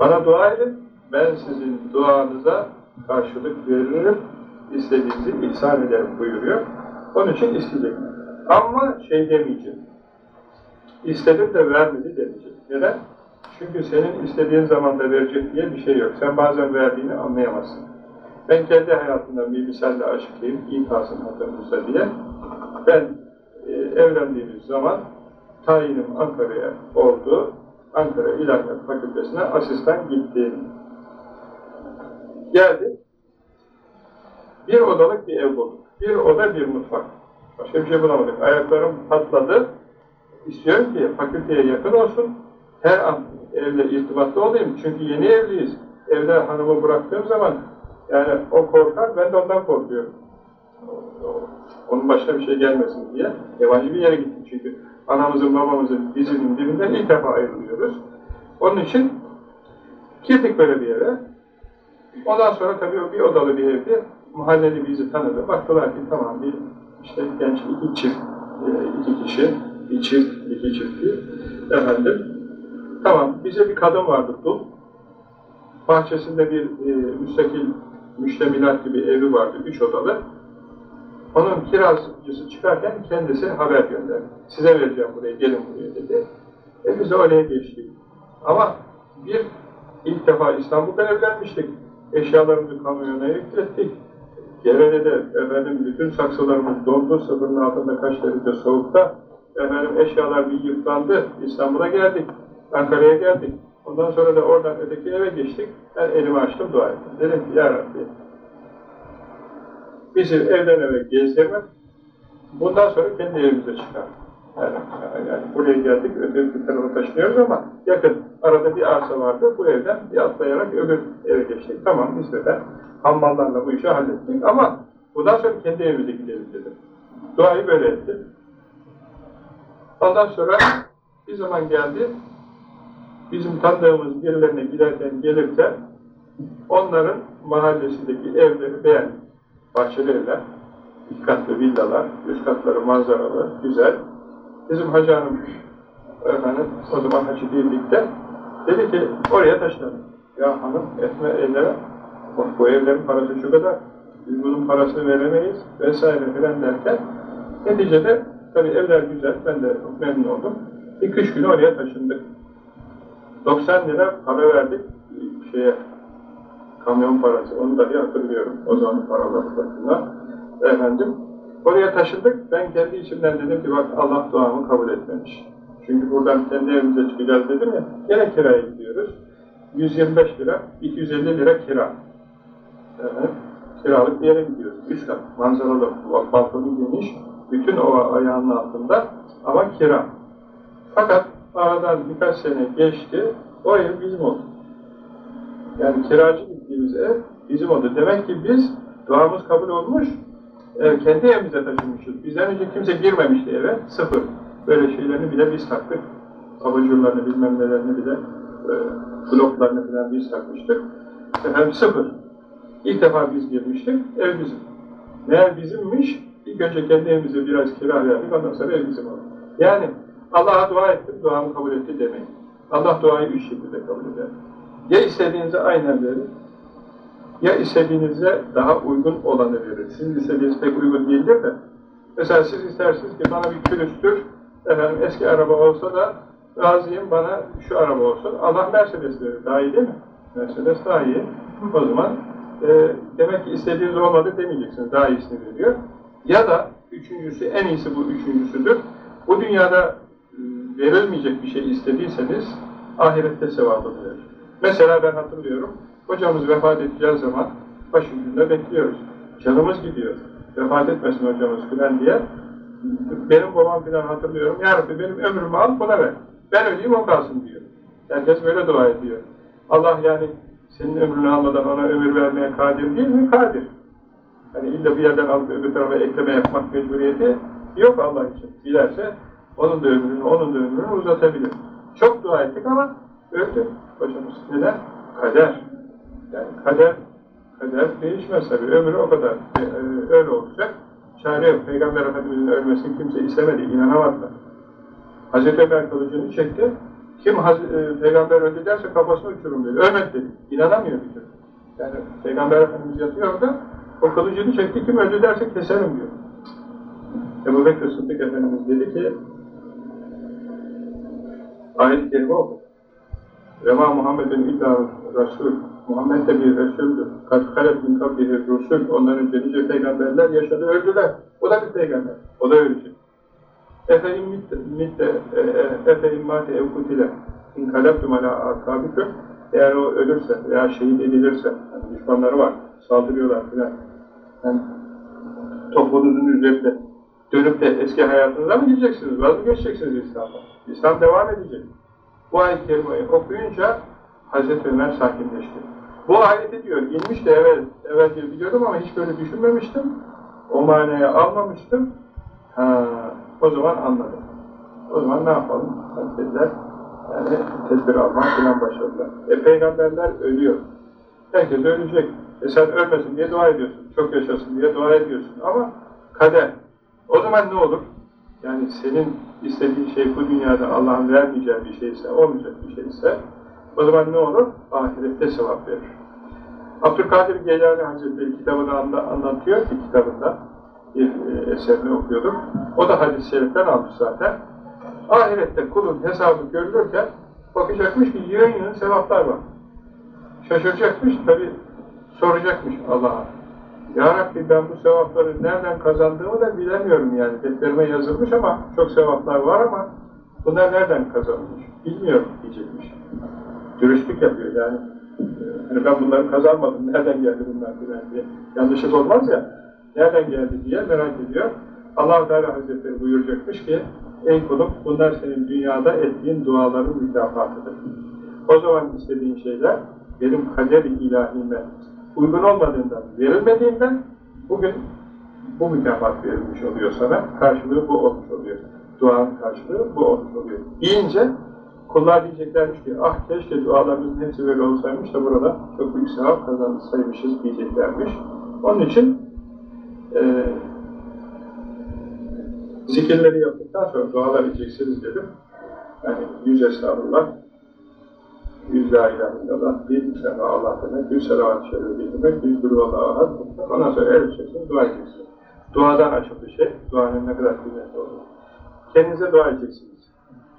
[SPEAKER 1] bana dua edin, ben sizin duanıza karşılık veririm, istediğinizi ihsan ederim buyuruyor. Onun için isteyecek. Ama şey demeyecek. İstedim de vermedi demeyecek. Neden? Çünkü senin istediğin zamanda verecek diye bir şey yok. Sen bazen verdiğini anlayamazsın. Ben kendi hayatımdan bir misalle açıklayayım, iyi kalsın hatırınızda diye. Ben e, evlendiğimiz zaman tayinim Ankara'ya oldu. Ankara İlahiyat Fakültesine asistan gittim. Geldi. Bir odalık bir ev bulduk. Bir oda bir mutfak. Başka bir şey bulamadık. Ayaklarım patladı. İstiyorum ki fakülteye yakın olsun. Her an evle irtibatlı olayım. Çünkü yeni evliyiz. Evde hanımı bıraktığım zaman yani o korkar, ben de ondan korkuyorum. Onun başına bir şey gelmesin diye. Yabancı bir yere gittik çünkü. Anamızın, babamızın dizinin dibinden ilk defa ayrılıyoruz. Onun için girdik böyle bir yere. Ondan sonra tabii bir odalı bir evdi. Mahalleli bizi tanıdı. Baktılar ki tamam bir işte genç iki çift, e, iki kişi, bir çift, iki çift değil. Efendim, tamam bize bir kadın vardı dul. Bahçesinde bir e, müstakil müştemilat gibi evi vardı, üç odalı. Onun kiracısı çıkarken kendisi haber gönderdi. Size vereceğim burayı, gelin buraya dedi. E biz de oraya geçtik. Ama bir ilk defa İstanbul'da evlenmiştik. Eşyalarımızı kamyona yüklettik. Gerede de efendim bütün saksılarımız doldu, sıfırın altında kaç derece soğukta. Efendim eşyalar bir yıprandı. İstanbul'a geldik. Ankara'ya geldik. Ondan sonra da oradan öteki eve geçtik. Ben elimi açtım, dua ettim. Dedim ki, Ya Rabbi, bizi evden eve gezdirme, bundan sonra kendi evimize çıkar. Yani, yani buraya geldik, öbür tarafa taşınıyoruz ama yakın, arada bir arsa vardı, bu evden bir atlayarak öbür eve geçtik. Tamam, ben hammallarla bu işi hallettik ama bundan sonra kendi evimize gidelim dedim. Duayı böyle ettim. Ondan sonra bir zaman geldi, bizim tanıdığımız birilerine giderken gelirken onların mahallesindeki evleri beğendik. Bahçeli evler, iki katlı villalar, üst katları manzaralı, güzel. Bizim hacı hanım, efendim, o zaman hacı birlikte, dedi ki oraya taşınalım. Ya hanım, etme ellere, bak bu evlerin parası şu kadar, biz bunun parasını veremeyiz vesaire filan derken, neticede tabii evler güzel, ben de memnun oldum. Bir kış günü oraya taşındık. 90 lira para verdik şeye, kamyon parası, onu dahi hatırlıyorum. O zaman paralar bakımından. Efendim, oraya taşındık. Ben kendi içimden dedim ki bak Allah duamı kabul etmemiş. Çünkü buradan kendi evimize çıkacağız dedim ya, gene kiraya gidiyoruz. 125 lira, 250 lira kira. Kiralık bir yere gidiyoruz. Üst kat, manzaralı, balkonu geniş, bütün o ayağının altında ama kira. Fakat aradan birkaç sene geçti, o ev bizim oldu. Yani kiracı gittiğimiz ev bizim oldu. Demek ki biz duamız kabul olmuş, e, kendi evimize taşınmışız. Bizden önce kimse girmemişti eve, sıfır. Böyle şeylerini bile biz taktık. Abajurlarını bilmem nelerini bile, e, bloklarını bile biz takmıştık. Efendim sıfır. İlk defa biz girmiştik, ev bizim. Meğer bizimmiş, ilk önce kendi evimize biraz kira verdik, ondan sonra ev bizim oldu. Yani Allah'a dua ettim, duamı kabul etti demeyin. Allah duayı üç şekilde kabul eder. Ya istediğinize aynen verir, ya istediğinize daha uygun olanı verir. Sizin istediğiniz pek uygun değildir de. Mesela siz istersiniz ki bana bir külüstür, efendim eski araba olsa da razıyım bana şu araba olsun. Allah Mercedes verir. Daha iyi değil mi? Mercedes daha iyi. O zaman e, demek ki istediğiniz olmadı demeyeceksiniz. Daha iyisini veriyor. Ya da üçüncüsü, en iyisi bu üçüncüsüdür. Bu dünyada verilmeyecek bir şey istediyseniz ahirette sevabını verir. Mesela ben hatırlıyorum, hocamız vefat edeceği zaman başucunda bekliyoruz. Canımız gidiyor. Vefat etmesin hocamız filan diye. Benim babam filan hatırlıyorum. Ya benim ömrümü al buna ver. Ben öleyim o kalsın diyor. Herkes böyle dua ediyor. Allah yani senin ömrünü almadan ona ömür vermeye kadir değil mi? Kadir. Hani illa bir yerden alıp öbür tarafa ekleme yapmak mecburiyeti yok Allah için. Dilerse onun da ömrünü, onun da ömrünü uzatabilir. Çok dua ettik ama öldü hocamız. Neden? Kader. Yani kader, kader değişmez tabii. Ömrü o kadar e, e, öyle olacak. Çare yok. Peygamber Efendimiz'in ölmesini kimse istemedi, inanamadılar. Hazreti Ömer kılıcını çekti. Kim Haz e, peygamber öldü derse kafasını uçurum dedi. Ölmedi dedi. İnanamıyor bir. Yani peygamber Efendimiz yatıyor orada. O kılıcını çekti. Kim öldü derse keserim diyor. Ebu Bekir Sıddık Efendimiz dedi ki ayet-i kerime oku. Vema Muhammed'in illa Resul. Muhammed de bir Resul'dür. Kaç kalet min kablihi Resul. Ondan önce nice peygamberler yaşadı, öldüler. O da bir peygamber. O da ölecek. Efe immitte, mitte, e, e, efe immate evkutile, inkalabtum ala akabiküm, eğer o ölürse veya şehit edilirse, yani düşmanları var, saldırıyorlar filan, yani topunuzun üzerinde dönüp de eski hayatınıza mı gideceksiniz, vazgeçeceksiniz İslam'dan? İslam devam edecek. Bu ayet-i kerimeyi okuyunca Hazreti Ömer sakinleşti. Bu ayeti diyor, inmiş de evvel, evvelce biliyordum ama hiç böyle düşünmemiştim. O manaya almamıştım. Ha, o zaman anladım. O zaman ne yapalım? Dediler, yani tedbir almak falan başladılar. E peygamberler ölüyor. Herkes ölecek. E sen ölmesin diye dua ediyorsun. Çok yaşasın diye dua ediyorsun. Ama kader. O zaman ne olur? Yani senin istediğin şey bu dünyada Allah'ın vermeyeceği bir şeyse, olmayacak bir şeyse o zaman ne olur? Ahirette sevap verir. Abdülkadir Geylani Hazretleri kitabını anla, anlatıyor ki kitabında bir e, eserini okuyordum. O da hadis-i şeriften almış zaten. Ahirette kulun hesabı görülürken bakacakmış ki yığın yığın sevaplar var. Şaşıracakmış tabi soracakmış Allah'a. Ya Rabbi ben bu sevapları nereden kazandığımı da bilemiyorum yani. Defterime yazılmış ama çok sevaplar var ama bunlar nereden kazanılmış? Bilmiyorum diyecekmiş. Dürüstlük yapıyor yani. Hani ben bunları kazanmadım, nereden geldi bunlar filan diye. Yanlışlık olmaz ya nereden geldi diye merak ediyor. allah Teala Hazretleri buyuracakmış ki ey kulum bunlar senin dünyada ettiğin duaların mükafatıdır. O zaman istediğin şeyler benim kader-i ilahime uygun olmadığından, verilmediğinden bugün bu mükafat verilmiş oluyor sana. Karşılığı bu olmuş oluyor. Duanın karşılığı bu olmuş oluyor. Deyince kullar diyeceklermiş ki ah keşke dualarımızın hepsi böyle olsaymış da burada çok büyük sevap kazansaymışız diyeceklermiş. Onun için e, zikirleri yaptıktan sonra dualar edeceksiniz dedim. Yani yüz estağfurullah, yüz la ilahe illallah, bir sema Allah demek, yüz selavat-ı şerife demek, yüz gülvallahu ahad, ondan sonra el edeceksiniz, dua edeceksiniz. Duadan açıldı şey, duanın ne kadar kıymetli olduğunu. Kendinize dua edeceksiniz.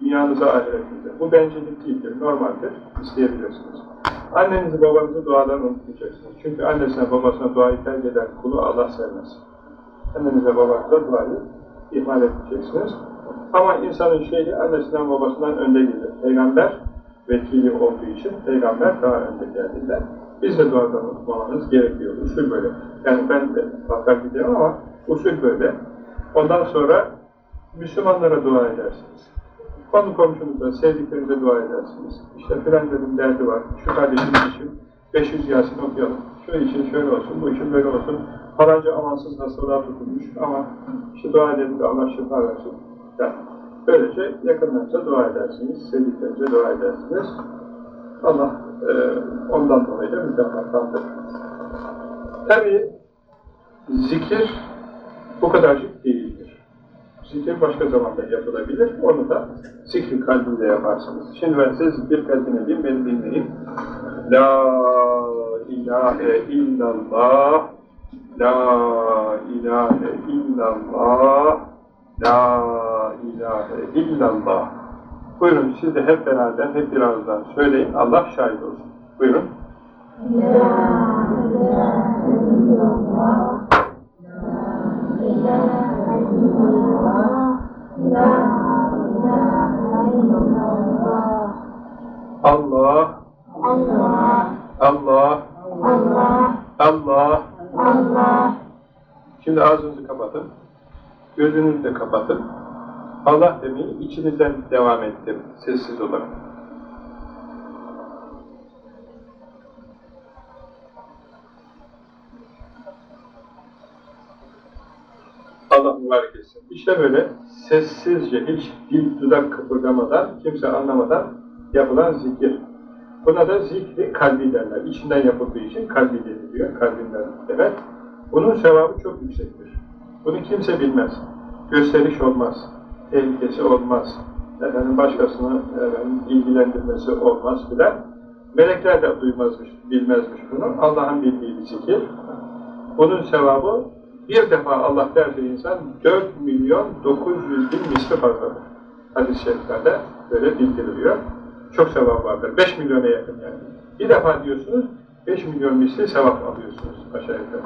[SPEAKER 1] Dünyanıza, ahiretinize. Bu bencillik değildir, normaldir, isteyebilirsiniz. Annenizi, babanızı duadan unutmayacaksınız. Çünkü annesine, babasına duayı terk eden kulu Allah sevmez. Annenize, babanıza duayı ihmal etmeyeceksiniz. Ama insanın şeyi annesinden, babasından önde gelir. Peygamber vekili olduğu için peygamber daha önde geldiğinde biz de duadan unutmamamız gerekiyor. Usul böyle. Yani ben de bakar giderim ama usul böyle. Ondan sonra Müslümanlara dua edersiniz. Konu komşunuza, sevdiklerinize dua edersiniz. İşte filancanın derdi var, şu kardeşim için 500 Yasin okuyalım. Şu için şöyle olsun, bu için böyle olsun. Falanca amansız hastalığa tutulmuş ama işte dua edin de Allah şifa versin. Yani böylece yakınlarınıza dua edersiniz, sevdiklerinize dua edersiniz. Allah e, ondan dolayı da mükafatlandır. Tabi zikir bu kadarcık değildir. Zikir başka zamanda yapılabilir. Onu da zikri kalbinde yaparsınız. Şimdi ben size zikir kalbine diyeyim, beni dinleyin. La ilahe illallah La ilahe illallah La ilahe illallah Buyurun siz de hep beraber, hep bir ağızdan söyleyin. Allah şahit olsun. Buyurun. La ilahe illallah Allah Allah Allah Allah Allah Allah Şimdi ağzınızı kapatın. Gözünüzü de kapatın. Allah demeyi içinizden devam ettirin. Sessiz olarak. Allah etsin. İşte böyle sessizce hiç dil dudak kıpırdamadan, kimse anlamadan yapılan zikir. Buna da zikri kalbi derler. İçinden yapıldığı için kalbi deniliyor. Kalbinden demek. Bunun sevabı çok yüksektir. Bunu kimse bilmez. Gösteriş olmaz. Tehlikesi olmaz. Efendim başkasını efendim, ilgilendirmesi olmaz filan. Melekler de duymazmış, bilmezmiş bunu. Allah'ın bildiği zikir. Bunun sevabı bir defa Allah derse insan 4 milyon 900 bin misli fazladır. Hadis-i şeriflerde böyle bildiriliyor. Çok sevap vardır. 5 milyona yakın yani. Bir defa diyorsunuz 5 milyon misli sevap alıyorsunuz aşağı yukarı.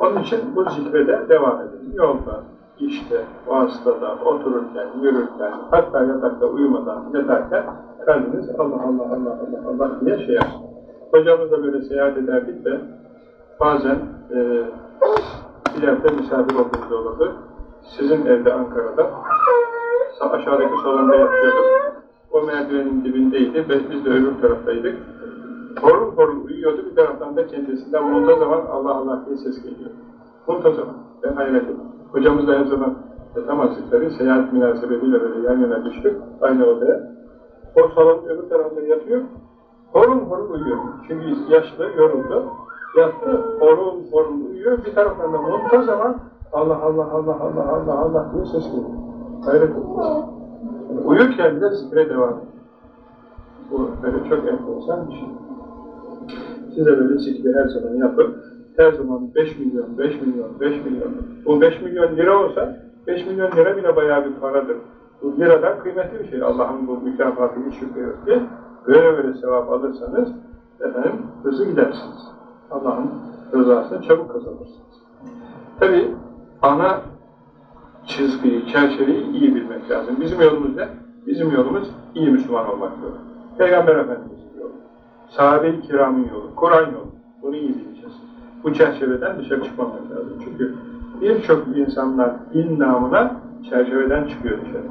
[SPEAKER 1] Onun için bu zikre de devam edin. Yolda, işte, vasıtada, otururken, yürürken, hatta yatakta uyumadan, yatarken kalbiniz Allah Allah Allah Allah Allah diye şey yapsın. Hocamızla böyle seyahat ederdik de bazen e, yerde misafir olduğumuz olurdu. Sizin evde Ankara'da aşağıdaki salonda yatıyorduk. O merdivenin dibindeydi ve biz de öbür taraftaydık. Horul horul uyuyordu. Bir taraftan da kendisinden muntazaman Allah Allah diye ses geliyor. Muntazaman. Ben hayret ettim. Hocamız da her zaman tabii. Seyahat münasebetiyle böyle yan yana düştük. Aynı odaya. O salonun öbür tarafında yatıyor. Horul horul uyuyor. Çünkü yaşlı, yoruldu. Yattı, horul horul uyuyor. Bir taraftan da muntazaman Allah Allah Allah Allah Allah Allah diye ses geliyor. Hayret ettim. Yani uyurken bile zikre devam ediyor. Bu böyle çok enteresan bir şey. Siz de böyle zikri her zaman yapın. Her zaman 5 milyon, 5 milyon, 5 milyon. Bu 5 milyon lira olsa 5 milyon lira bile bayağı bir paradır. Bu liradan kıymetli bir şey. Allah'ın bu mükafatı hiç şüphe yok ki böyle böyle sevap alırsanız efendim hızlı gidersiniz. Allah'ın rızasını çabuk kazanırsınız. Tabi ana çizgiyi, çerçeveyi iyi bilmek lazım. Bizim yolumuz ne? Bizim yolumuz iyi Müslüman olmak yolu. Peygamber Efendimiz'in yolu. Sahabe-i kiramın yolu, Kur'an yolu. Bunu iyi bileceğiz. Bu çerçeveden dışarı çıkmamak lazım. Çünkü birçok insanlar din namına çerçeveden çıkıyor dışarı.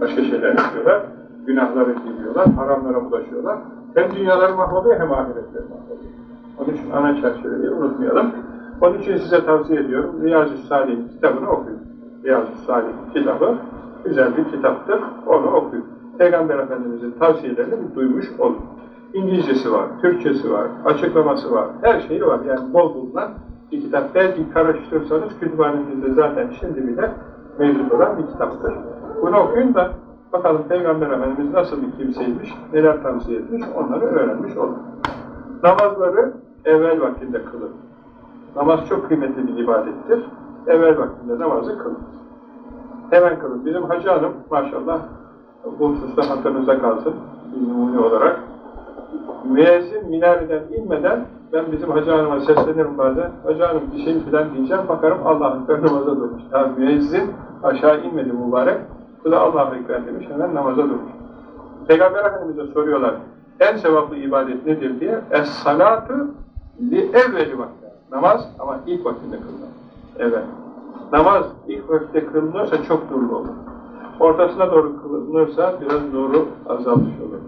[SPEAKER 1] Başka şeyler yapıyorlar, günahlara giriyorlar, haramlara bulaşıyorlar. Hem dünyaları mahvoluyor hem ahiretleri mahvoluyor. Onun için ana çerçeveyi unutmayalım. Onun için size tavsiye ediyorum. Riyazi Salih kitabını okuyun. Riyazi Salih kitabı güzel bir kitaptır. Onu okuyun. Peygamber Efendimiz'in tavsiyelerini duymuş olun. İngilizcesi var, Türkçesi var, açıklaması var, her şeyi var. Yani bol bulunan bir kitap. Belki karıştırırsanız kütüphanenizde zaten şimdi bile mevcut olan bir kitaptır. Bunu okuyun da bakalım Peygamber Efendimiz nasıl bir kimseymiş, neler tavsiye etmiş onları öğrenmiş olun. Namazları evvel vaktinde kılın. Namaz çok kıymetli bir ibadettir. Evvel vaktinde namazı kılın. Hemen kılın. Bizim Hacı Hanım maşallah bu hususta hatırınıza kalsın bir numune olarak. Müezzin minareden inmeden ben bizim Hacı Hanım'a seslenirim bazen. Hacı Hanım bir şey filan diyeceğim bakarım Allah'ın ekber namaza durmuş. Ya müezzin aşağı inmedi mübarek. Bu da Allah'ın ekber demiş hemen namaza durmuş. Peygamber Efendimiz'e soruyorlar en sevaplı ibadet nedir diye. Es-salatu li evveli vakti. Namaz ama ilk vaktinde kılınır. Evet. Namaz ilk vakitte kılınırsa çok nurlu olur. Ortasına doğru kılınırsa biraz nuru azalmış olur.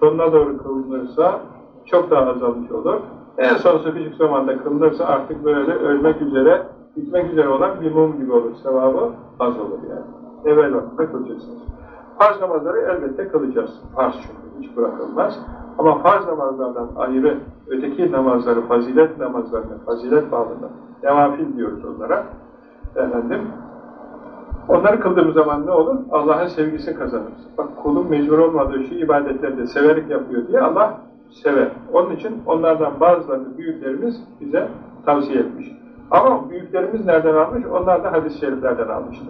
[SPEAKER 1] Sonuna doğru kılınırsa çok daha azalmış olur. En son sıkışık zamanda kılınırsa artık böyle ölmek üzere, bitmek üzere olan bir mum gibi olur. Sevabı az olur yani. Evvel vakitte kılacaksınız. Farz namazları elbette kılacağız. Farz çünkü hiç bırakılmaz. Ama farz namazlardan ayrı öteki namazları, fazilet namazlarını, fazilet bağında nevafil diyoruz onlara. Efendim, onları kıldığımız zaman ne olur? Allah'ın sevgisini kazanırız. Bak kulun mecbur olmadığı şu ibadetlerde severek yapıyor diye Allah sever. Onun için onlardan bazılarını büyüklerimiz bize tavsiye etmiş. Ama büyüklerimiz nereden almış? Onlar da hadis-i şeriflerden almıştır.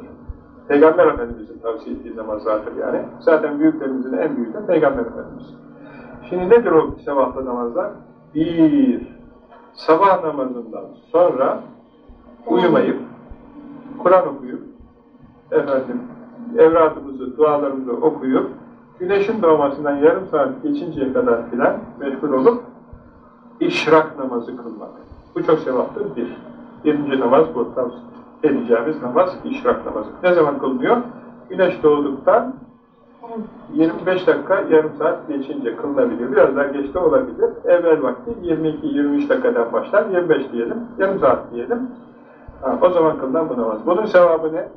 [SPEAKER 1] Peygamber Efendimiz'in tavsiye ettiği namazlardır yani. Zaten büyüklerimizin en büyüğü de Peygamber Efendimiz. Şimdi nedir o sevaplı namazlar? Bir, sabah namazından sonra uyumayıp, Kur'an okuyup, efendim, evradımızı, dualarımızı okuyup, güneşin doğmasından yarım saat geçinceye kadar filan meşgul olup, işrak namazı kılmak. Bu çok sevaplı bir. Birinci namaz bu. Edeceğimiz namaz işrak namazı. Ne zaman kılınıyor? Güneş doğduktan 25 dakika, yarım saat geçince kılınabiliyor. Biraz daha geç de olabilir. Evvel vakti 22-23 dakikadan başlar. 25 diyelim, yarım saat diyelim. Ha, o zaman kılınan bu namaz. Bunun sevabı ne?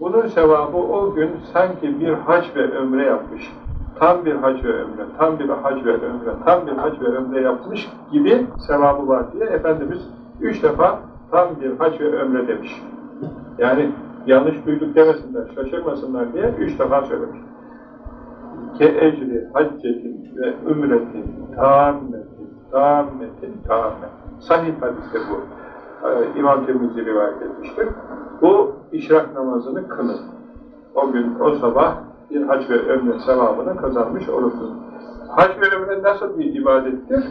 [SPEAKER 1] Bunun sevabı o gün sanki bir hac ve ömre yapmış. Tam bir hac ve ömre, tam bir hac ve ömre, tam bir hac ve ömre yapmış gibi sevabı var diye Efendimiz üç defa tam bir hac ve ömre demiş. Yani yanlış duyduk demesinler, şaşırmasınlar diye üç defa söylemiş. Ke ecri haccetin ve ümretin tammetin, tammetin, tammet. Sahih hadiste bu. Ee, İmam Tirmizi rivayet etmiştir. Bu işrak namazını kılın. O gün, o sabah bir hac ve ömre sevabını kazanmış olursunuz. Hac ve ömre nasıl bir ibadettir?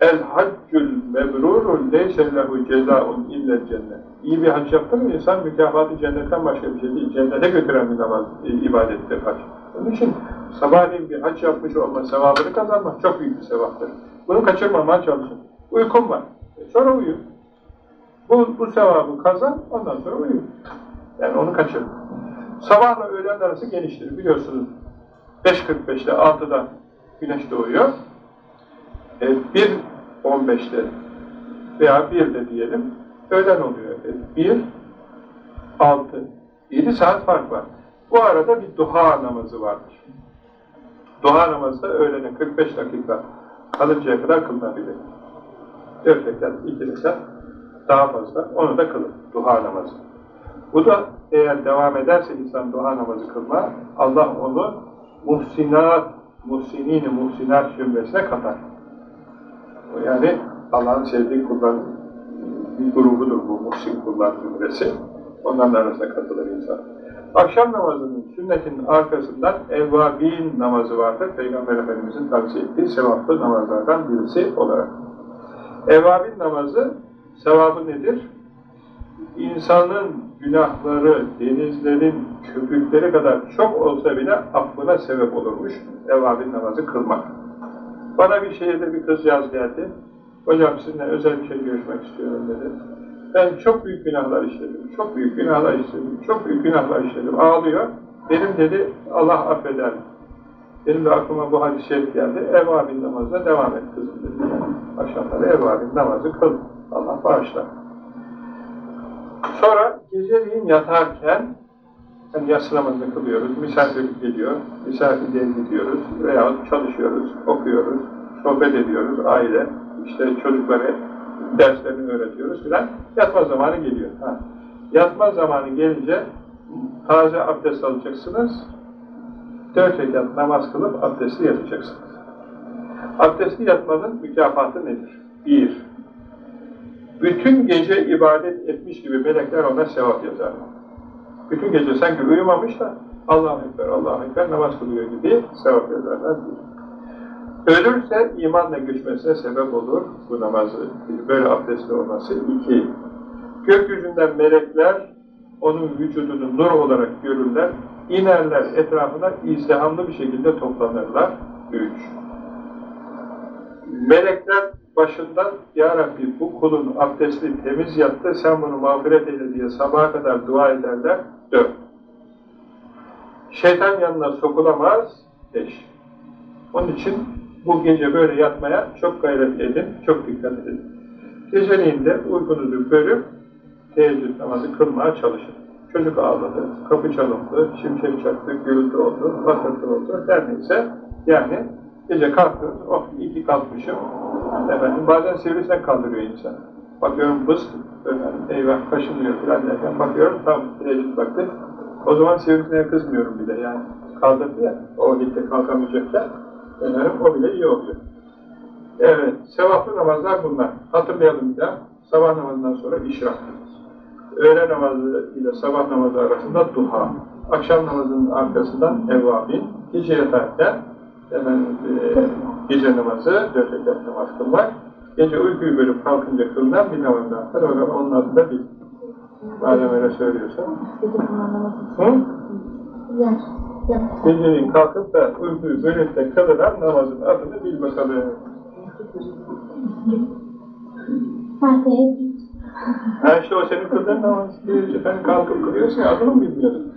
[SPEAKER 1] El haccül mebrurun leyse lehu cezaun illa cennet. İyi bir hac yaptı mı insan mükafatı cennetten başka bir şey değil. Cennete götüren bir namaz, ibadettir hac. Onun için sabahleyin bir hac yapmış olma sevabını kazanmak çok büyük bir sevaptır. Bunu kaçırmamaya çalışın. Uykum var. E sonra uyu. Bu, bu sevabı kazan, ondan sonra uyu. Yani onu kaçırma. Sabahla öğlen arası geniştir biliyorsunuz. 5.45'te 6'da güneş doğuyor. E, 1.15'te veya 1'de diyelim öğlen oluyor. E, 1, 6, 7 saat fark var. Bu arada bir duha namazı vardır. Duha namazı da öğlene 45 dakika kalıncaya kadar kılınabilir. 4 rekat, 2 rekat daha fazla onu da kılın. Duha namazı. Bu da eğer devam ederse insan duha namazı kılma, Allah onu muhsinat, muhsinini muhsinat zümresine katar. Yani Allah'ın sevdiği kulların bir grubudur bu muhsin kullar zümresi. Onların arasında katılır insan. Akşam namazının sünnetin arkasından evvabin namazı vardır. Peygamber Efendimiz'in tavsiye ettiği sevaplı namazlardan birisi olarak. Evvabin namazı sevabı nedir? İnsanın günahları, denizlerin köpükleri kadar çok olsa bile affına sebep olurmuş evvabin namazı kılmak. Bana bir şehirde bir kız yaz geldi. Hocam sizinle özel bir şey görüşmek istiyorum dedi. Ben çok büyük günahlar işledim, çok büyük günahlar işledim, çok büyük günahlar işledim. Ağlıyor. Benim dedi, Allah affeder. Benim de aklıma bu hadis-i şerif geldi. Evvabin namazına devam et kızım dedi. Akşamları evvabin namazı kıl. Allah bağışlar. Sonra geceliğin yatarken yani yatsı namazını kılıyoruz, misafir geliyor, misafirliğe gidiyoruz veya çalışıyoruz, okuyoruz, sohbet ediyoruz, aile, işte çocuklara derslerini öğretiyoruz filan. Yatma zamanı geliyor. Ha. Yatma zamanı gelince taze abdest alacaksınız, dört rekat namaz kılıp abdestli yatacaksınız. Abdestli yatmanın mükafatı nedir? Bir, bütün gece ibadet etmiş gibi melekler ona sevap yazarlar. Bütün gece sanki uyumamış da Allah'a Ekber, Allah'a Ekber namaz kılıyor gibi sevap yazarlar. Ölürse imanla göçmesine sebep olur bu namazı, böyle abdestli olması. İki, gökyüzünden melekler onun vücudunu nur olarak görürler, inerler etrafına izdihamlı bir şekilde toplanırlar. Üç, melekler başından Ya Rabbi bu kulun abdestli temiz yattı, sen bunu mağfiret eyle diye sabaha kadar dua ederler. Dört. Şeytan yanına sokulamaz. Beş. Onun için bu gece böyle yatmaya çok gayret edin, çok dikkat edin. Geceliğin de uykunuzu bölüp teheccüd namazı kılmaya çalışın. Çocuk ağladı, kapı çalındı, şimşek çaktı, gürültü oldu, patırtı oldu, her neyse yani gece kalktınız, oh iyi ki kalkmışım, efendim bazen sivrisinek kaldırıyor insan. Bakıyorum bıst, efendim, eyvah kaşınmıyor filan derken bakıyorum tam teheccüd vakti. O zaman sivrisineğe kızmıyorum bile yani. Kaldırdı ya, o vakitte kalkamayacakken, efendim, o bile iyi oluyor. Evet, sevaplı namazlar bunlar. Hatırlayalım bir daha. Sabah namazından sonra işrak. Öğle namazı ile sabah namazı arasında duha. Akşam namazının arkasından evvabin. Gece yatarken efendim, e, gece namazı, dört rekat namaz kılmak. Gece uykuyu bölüp kalkınca kılınan bir namaz daha. Hadi bakalım onun adını bil. Madem öyle söylüyorsan. Hı? Geceliğin kalkıp da uykuyu bölüp de namazın adını bil bakalım. Ha işte o senin kıldığın namaz. Efendim kalkıp kılıyorsun ya adını mı bilmiyordun?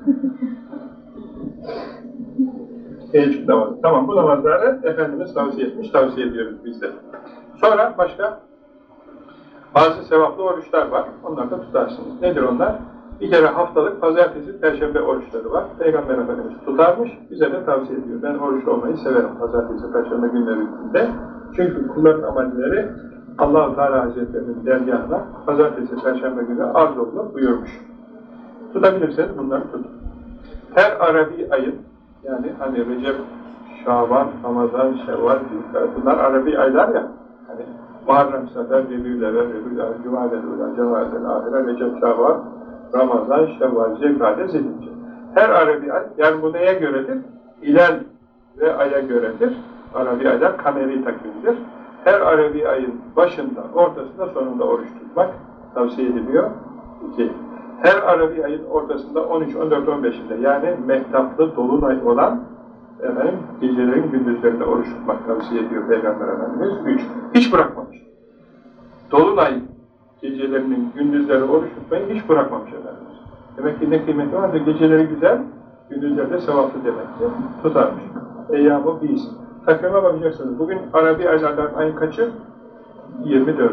[SPEAKER 1] Teheccüd namazı. Tamam bu namazları Efendimiz tavsiye etmiş, tavsiye ediyoruz biz de. Sonra başka? Bazı sevaplı oruçlar var. Onları da tutarsınız. Nedir onlar? Bir kere haftalık pazartesi, perşembe oruçları var. Peygamber Efendimiz tutarmış, bize de tavsiye ediyor. Ben oruç olmayı severim pazartesi, perşembe günlerinde. Çünkü kulların amelleri allah Teala Hazretleri'nin dergahına pazartesi, perşembe günü arz olunur buyurmuş. Tutabilirseniz bunları tutun. Her Arabi ayın, yani hani Recep, Şaban, Ramazan, Şevval, Zülkar, bunlar Arabi aylar ya, hani Muharrem, Sefer, Evvel, Cuma'del Ula, Cuma'del Ahire, Recep, Şaban, Ramazan, Şevval, Zilkade, Zilhicce. Her Arabi ay, yani bu neye göredir? Hilal ve aya göredir. Arabi aylar kameri takvimdir. Her Arabi ayın başında, ortasında, sonunda oruç tutmak tavsiye ediliyor. İki. Her Arabi ayın ortasında 13, 14, 15'inde yani mehtaplı dolunay olan efendim, gecelerin gündüzlerinde oruç tutmak tavsiye ediyor Peygamber Efendimiz. Üç. Hiç bırakmamış. Dolunay gecelerinin gündüzleri oruç tutmayı hiç bırakmamış Efendimiz. Demek ki ne kıymeti varsa geceleri güzel, gündüzlerde sevaplı demek ki tutarmış. Eyyam-ı biz. Takvime bakacaksınız. Bugün Arabi aylardan ayın kaçı? 24.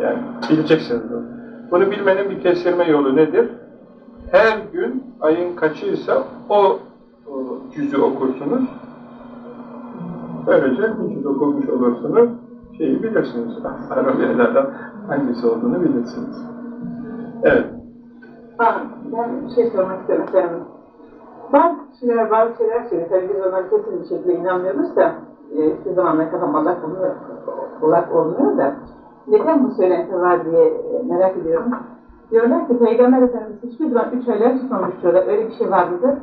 [SPEAKER 1] Yani bileceksiniz bunu. Bunu bilmenin bir kestirme yolu nedir? Her gün ayın kaçıysa o, o cüzü okursunuz. Böylece bir cüz okurmuş olursunuz. Şeyi bilirsiniz. Arabi aylardan hangisi olduğunu bilirsiniz. Evet.
[SPEAKER 3] Ha, ben bir şey sormak istedim efendim. Bazı kişiler bazı şeyler söylüyor. Tabii biz onlara kesin bir şekilde inanmıyoruz da e, hiçbir zaman ne kadar malak olmuyor, kulak olmuyor da neden bu söylenti var diye e, merak ediyorum. Diyorlar ki Peygamber Efendimiz hiçbir zaman üç aylar tutmamış diyorlar. Öyle bir şey var mıdır?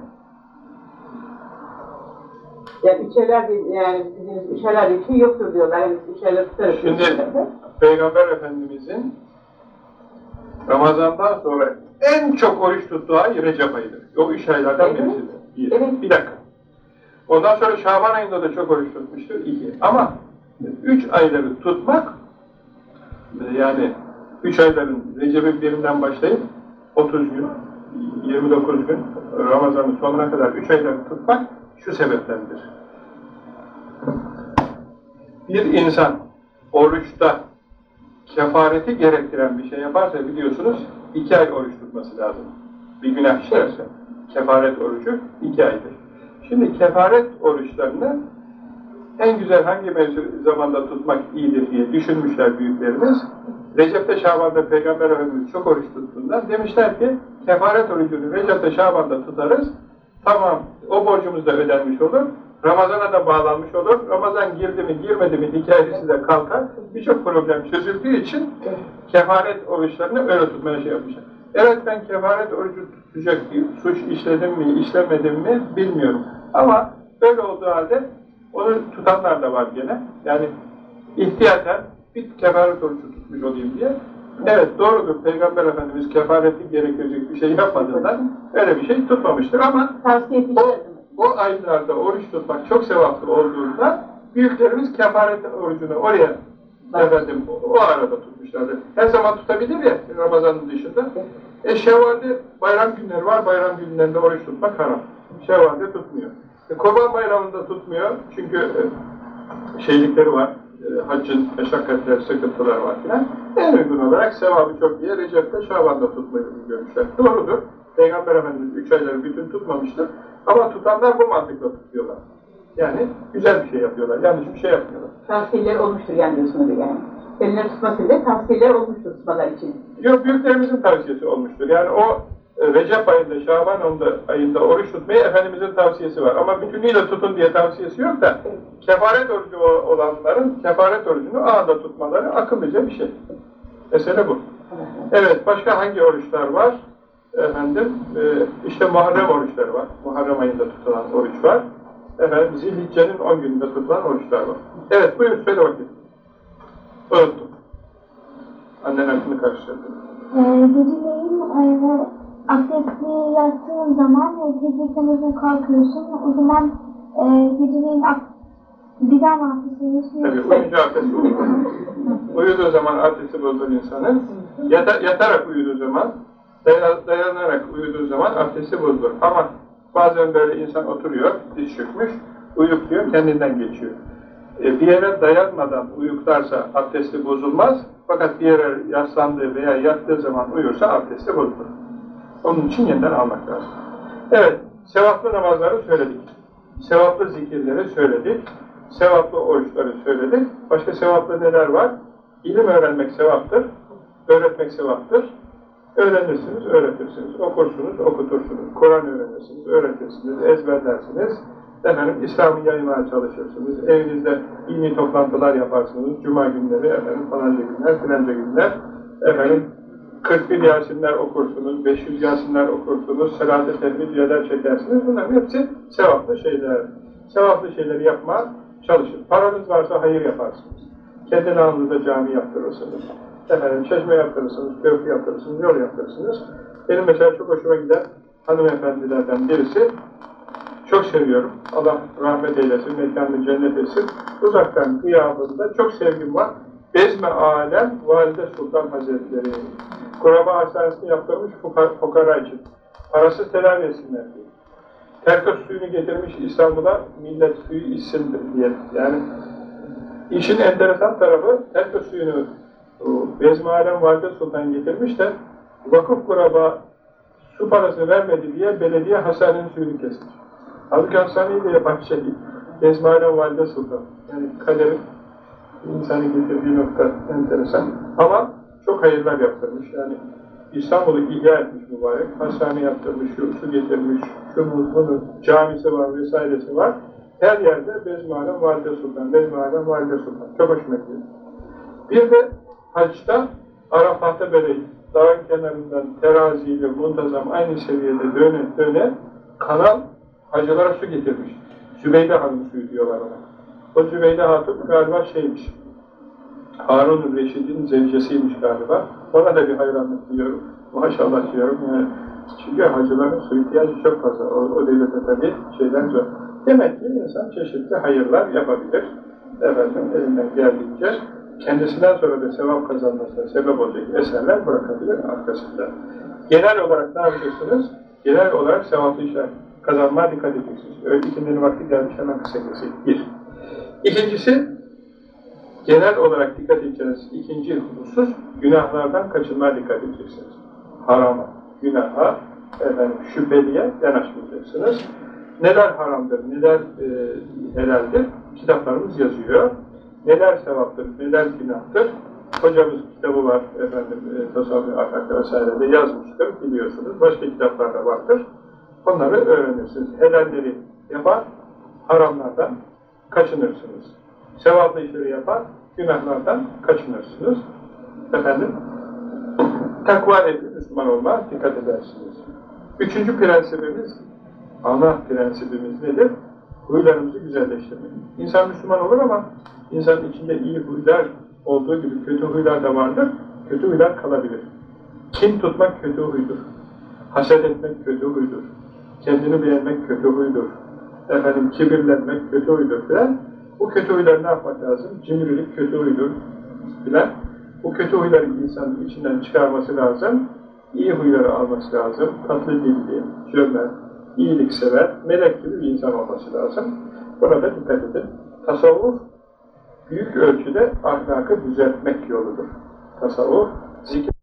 [SPEAKER 3] Yani üç aylar değil, yani üç aylar diye bir şey yoktur diyorlar. Yani üç aylar tutarız.
[SPEAKER 1] Şimdi Peygamber Efendimizin Ramazan'dan sonra en çok oruç tuttuğu ay Recep ayıdır. O üç aylardan
[SPEAKER 3] Evet.
[SPEAKER 1] birisidir. Bir.
[SPEAKER 3] Evet.
[SPEAKER 1] bir dakika. Ondan sonra Şaban ayında da çok oruç tutmuştur. İki. Ama üç ayları tutmak yani üç ayların Recep'in birinden başlayıp 30 gün, 29 gün Ramazan'ın sonuna kadar üç ayları tutmak şu sebeptendir. Bir insan oruçta kefareti gerektiren bir şey yaparsa biliyorsunuz iki ay oruç tutması lazım. Bir günah işlerse. Kefaret orucu iki aydır. Şimdi kefaret oruçlarını en güzel hangi mevzu zamanda tutmak iyidir diye düşünmüşler büyüklerimiz. Recep'te Şaban'da Peygamber Efendimiz çok oruç tuttuğundan demişler ki kefaret orucunu Recep'te Şaban'da tutarız. Tamam o borcumuz da ödenmiş olur. Ramazan'a da bağlanmış olur. Ramazan girdi mi girmedi mi hikayesi de kalkar. Birçok problem çözüldüğü için kefaret oruçlarını öyle tutmaya şey yapmışlar. Evet ben kefaret orucu tutacak bir suç işledim mi işlemedim mi bilmiyorum. Ama böyle olduğu halde onu tutanlar da var gene. Yani ihtiyaten bir kefaret orucu tutmuş olayım diye. Evet doğrudur. Peygamber Efendimiz kefareti gerektirecek bir şey yapmadığından öyle bir şey tutmamıştır ama o, o aylarda oruç tutmak çok sevaplı olduğunda büyüklerimiz kefaret orucunu oraya efendim o arada tutmuşlardır. Her zaman tutabilir ya Ramazan'ın dışında. E Şevval'de bayram günleri var. Bayram günlerinde oruç tutmak haram. Şevval'de tutmuyor. E, Kurban bayramında tutmuyor. Çünkü e, şeylikleri var. E, haccın meşakkatleri, sıkıntılar var filan. En uygun olarak sevabı çok diye Recep'te Şaban'da tutmayı görmüşler. Doğrudur. Peygamber Efendimiz üç ayları bütün tutmamıştır. Ama tutanlar bu mantıkla tutuyorlar. Yani güzel bir şey yapıyorlar. Yanlış bir şey yapmıyorlar.
[SPEAKER 3] Tavsiyeler olmuştur yani diyorsunuz yani. Elleri tutmasıyla tavsiyeler olmuştur tutmalar için.
[SPEAKER 1] Yok büyüklerimizin tavsiyesi olmuştur. Yani o Recep ayında, Şaban ayında, oruç tutmayı Efendimizin tavsiyesi var. Ama bütünüyle tutun diye tavsiyesi yok da kefaret orucu olanların kefaret orucunu anında tutmaları akıllıca bir şey. Mesele bu. Evet, başka hangi oruçlar var? Efendim, e, işte Muharrem oruçları var. Muharrem ayında tutulan oruç var. Efendim, Zilhicce'nin 10 gününde tutulan oruçlar var. Evet, buyur söyle bakayım. Unuttum. Annen aklını karıştırdı.
[SPEAKER 4] Ee, geceleyin e, abdestli yattığın zaman ve gece temizle kalkıyorsun. O zaman e, geceleyin ab bir daha mı ediyorsun?
[SPEAKER 1] Tabii uyuyunca abdesti bozulur. Uyuduğu zaman abdesti bozulur insanın. Yata, yatarak uyuduğu zaman, daya- dayanarak uyuduğu zaman abdesti bozulur. Ama bazen böyle insan oturuyor, diz çökmüş, uyup diyor, kendinden geçiyor. e, bir yere dayanmadan uyuklarsa abdesti bozulmaz. Fakat bir yere yaslandığı veya yattığı zaman uyursa abdesti bozulur. Onun için yeniden almak lazım. Evet, sevaplı namazları söyledik. Sevaplı zikirleri söyledik. Sevaplı oruçları söyledik. Başka sevaplı neler var? İlim öğrenmek sevaptır. Öğretmek sevaptır. Öğrenirsiniz, öğretirsiniz. Okursunuz, okutursunuz. Kur'an öğrenirsiniz, öğretirsiniz, ezberlersiniz. Efendim, İslam'ı yaymaya çalışırsınız. Evinizde dini toplantılar yaparsınız. Cuma günleri, efendim, falanca günler, filanca günler. Efendim, 41 Yasinler okursunuz, 500 Yasinler okursunuz, Selahat-ı Tehmidyeler çekersiniz. Bunların hepsi sevaplı şeyler. Sevaplı şeyleri yapmaya çalışın. Paranız varsa hayır yaparsınız. Kendi namınıza cami yaptırırsınız. Efendim, çeşme yaptırırsınız, köprü yaptırırsınız, yol yaptırırsınız. Benim mesela çok hoşuma giden hanımefendilerden birisi, çok seviyorum. Allah rahmet eylesin, mekanını cennet etsin. Uzaktan kıyafında çok sevgim var. Bezme Alem Valide Sultan Hazretleri. Kuraba hastanesini yaptırmış fukara, fukara için. Parasız tedavi etsinler diye. Terkos suyunu getirmiş İstanbul'a millet suyu içsin diye. Yani işin enteresan tarafı Terkos suyunu Bezmi Alem Sultan getirmiş de vakıf kuraba su parası vermedi diye belediye hastanenin suyunu kesmiş. Halbuki hastaneyi de yapan şey Bezmi Alem Valide Sultan. Yani kaderin insanı getirdiği nokta enteresan. Ama çok hayırlar yaptırmış. Yani İstanbul'u ihya etmiş mübarek. Hastane yaptırmış, şu, getirmiş, şunu, bunu, camisi var vesairesi var. Her yerde Bezmialem Valide Sultan, Bezmialem Valide Sultan. Çok hoşuma gidiyor. Bir de haçta Arafat'ta böyle dağın kenarından teraziyle muntazam aynı seviyede döne döne kanal hacılara su getirmiş. Zübeyde Hanım suyu diyorlar ona. O Zübeyde Hatun galiba şeymiş, Harun-ı Reşid'in zevcesiymiş galiba. Ona da bir hayranlık duyuyorum. Maşallah diyorum yani. Çünkü hacıların su ihtiyacı çok fazla. O, o devirde tabii şeyden zor. Demek ki insan çeşitli hayırlar yapabilir. Efendim elinden geldiğince kendisinden sonra da sevap kazanmasına sebep olacak eserler bırakabilir arkasında. Genel olarak ne yapacaksınız? Genel olarak sevaplı işler kazanmaya dikkat edeceksiniz. Öyle ikindinin vakti gelmiş hemen kısa keseyim. Bir. İkincisi, genel olarak dikkat edeceğiniz ikinci husus, günahlardan kaçınmaya dikkat edeceksiniz. Harama, günaha, efendim, şüpheliye yanaşmayacaksınız. Neler haramdır, neler e, helaldir, kitaplarımız yazıyor. Neler sevaptır, neler günahtır. Hocamız kitabı var, efendim, e, tasavvuf ahlakı vesairede yazmıştır, biliyorsunuz. Başka kitaplarda vardır. Onları öğrenirsiniz. Helalleri yapar, haramlardan kaçınırsınız. Sevaplı işleri yapar, günahlardan kaçınırsınız. Efendim, takva ehli Müslüman olma dikkat edersiniz. Üçüncü prensibimiz, ana prensibimiz nedir? Huylarımızı güzelleştirmek. İnsan Müslüman olur ama insanın içinde iyi huylar olduğu gibi kötü huylar da vardır. Kötü huylar kalabilir. Kim tutmak kötü huydur. Haset etmek kötü huydur. Kendini beğenmek kötü huydur. Efendim kibirlenmek kötü huydur filan. Bu kötü huyları ne yapmak lazım? Cimrilik kötü huydur filan. Bu kötü huyları insanın içinden çıkarması lazım. İyi huyları alması lazım. Tatlı dilli, cömert, iyiliksever, melek gibi bir insan olması lazım. Buna da dikkat edin. Tasavvuf büyük ölçüde ahlakı düzeltmek yoludur. Tasavvuf, zikir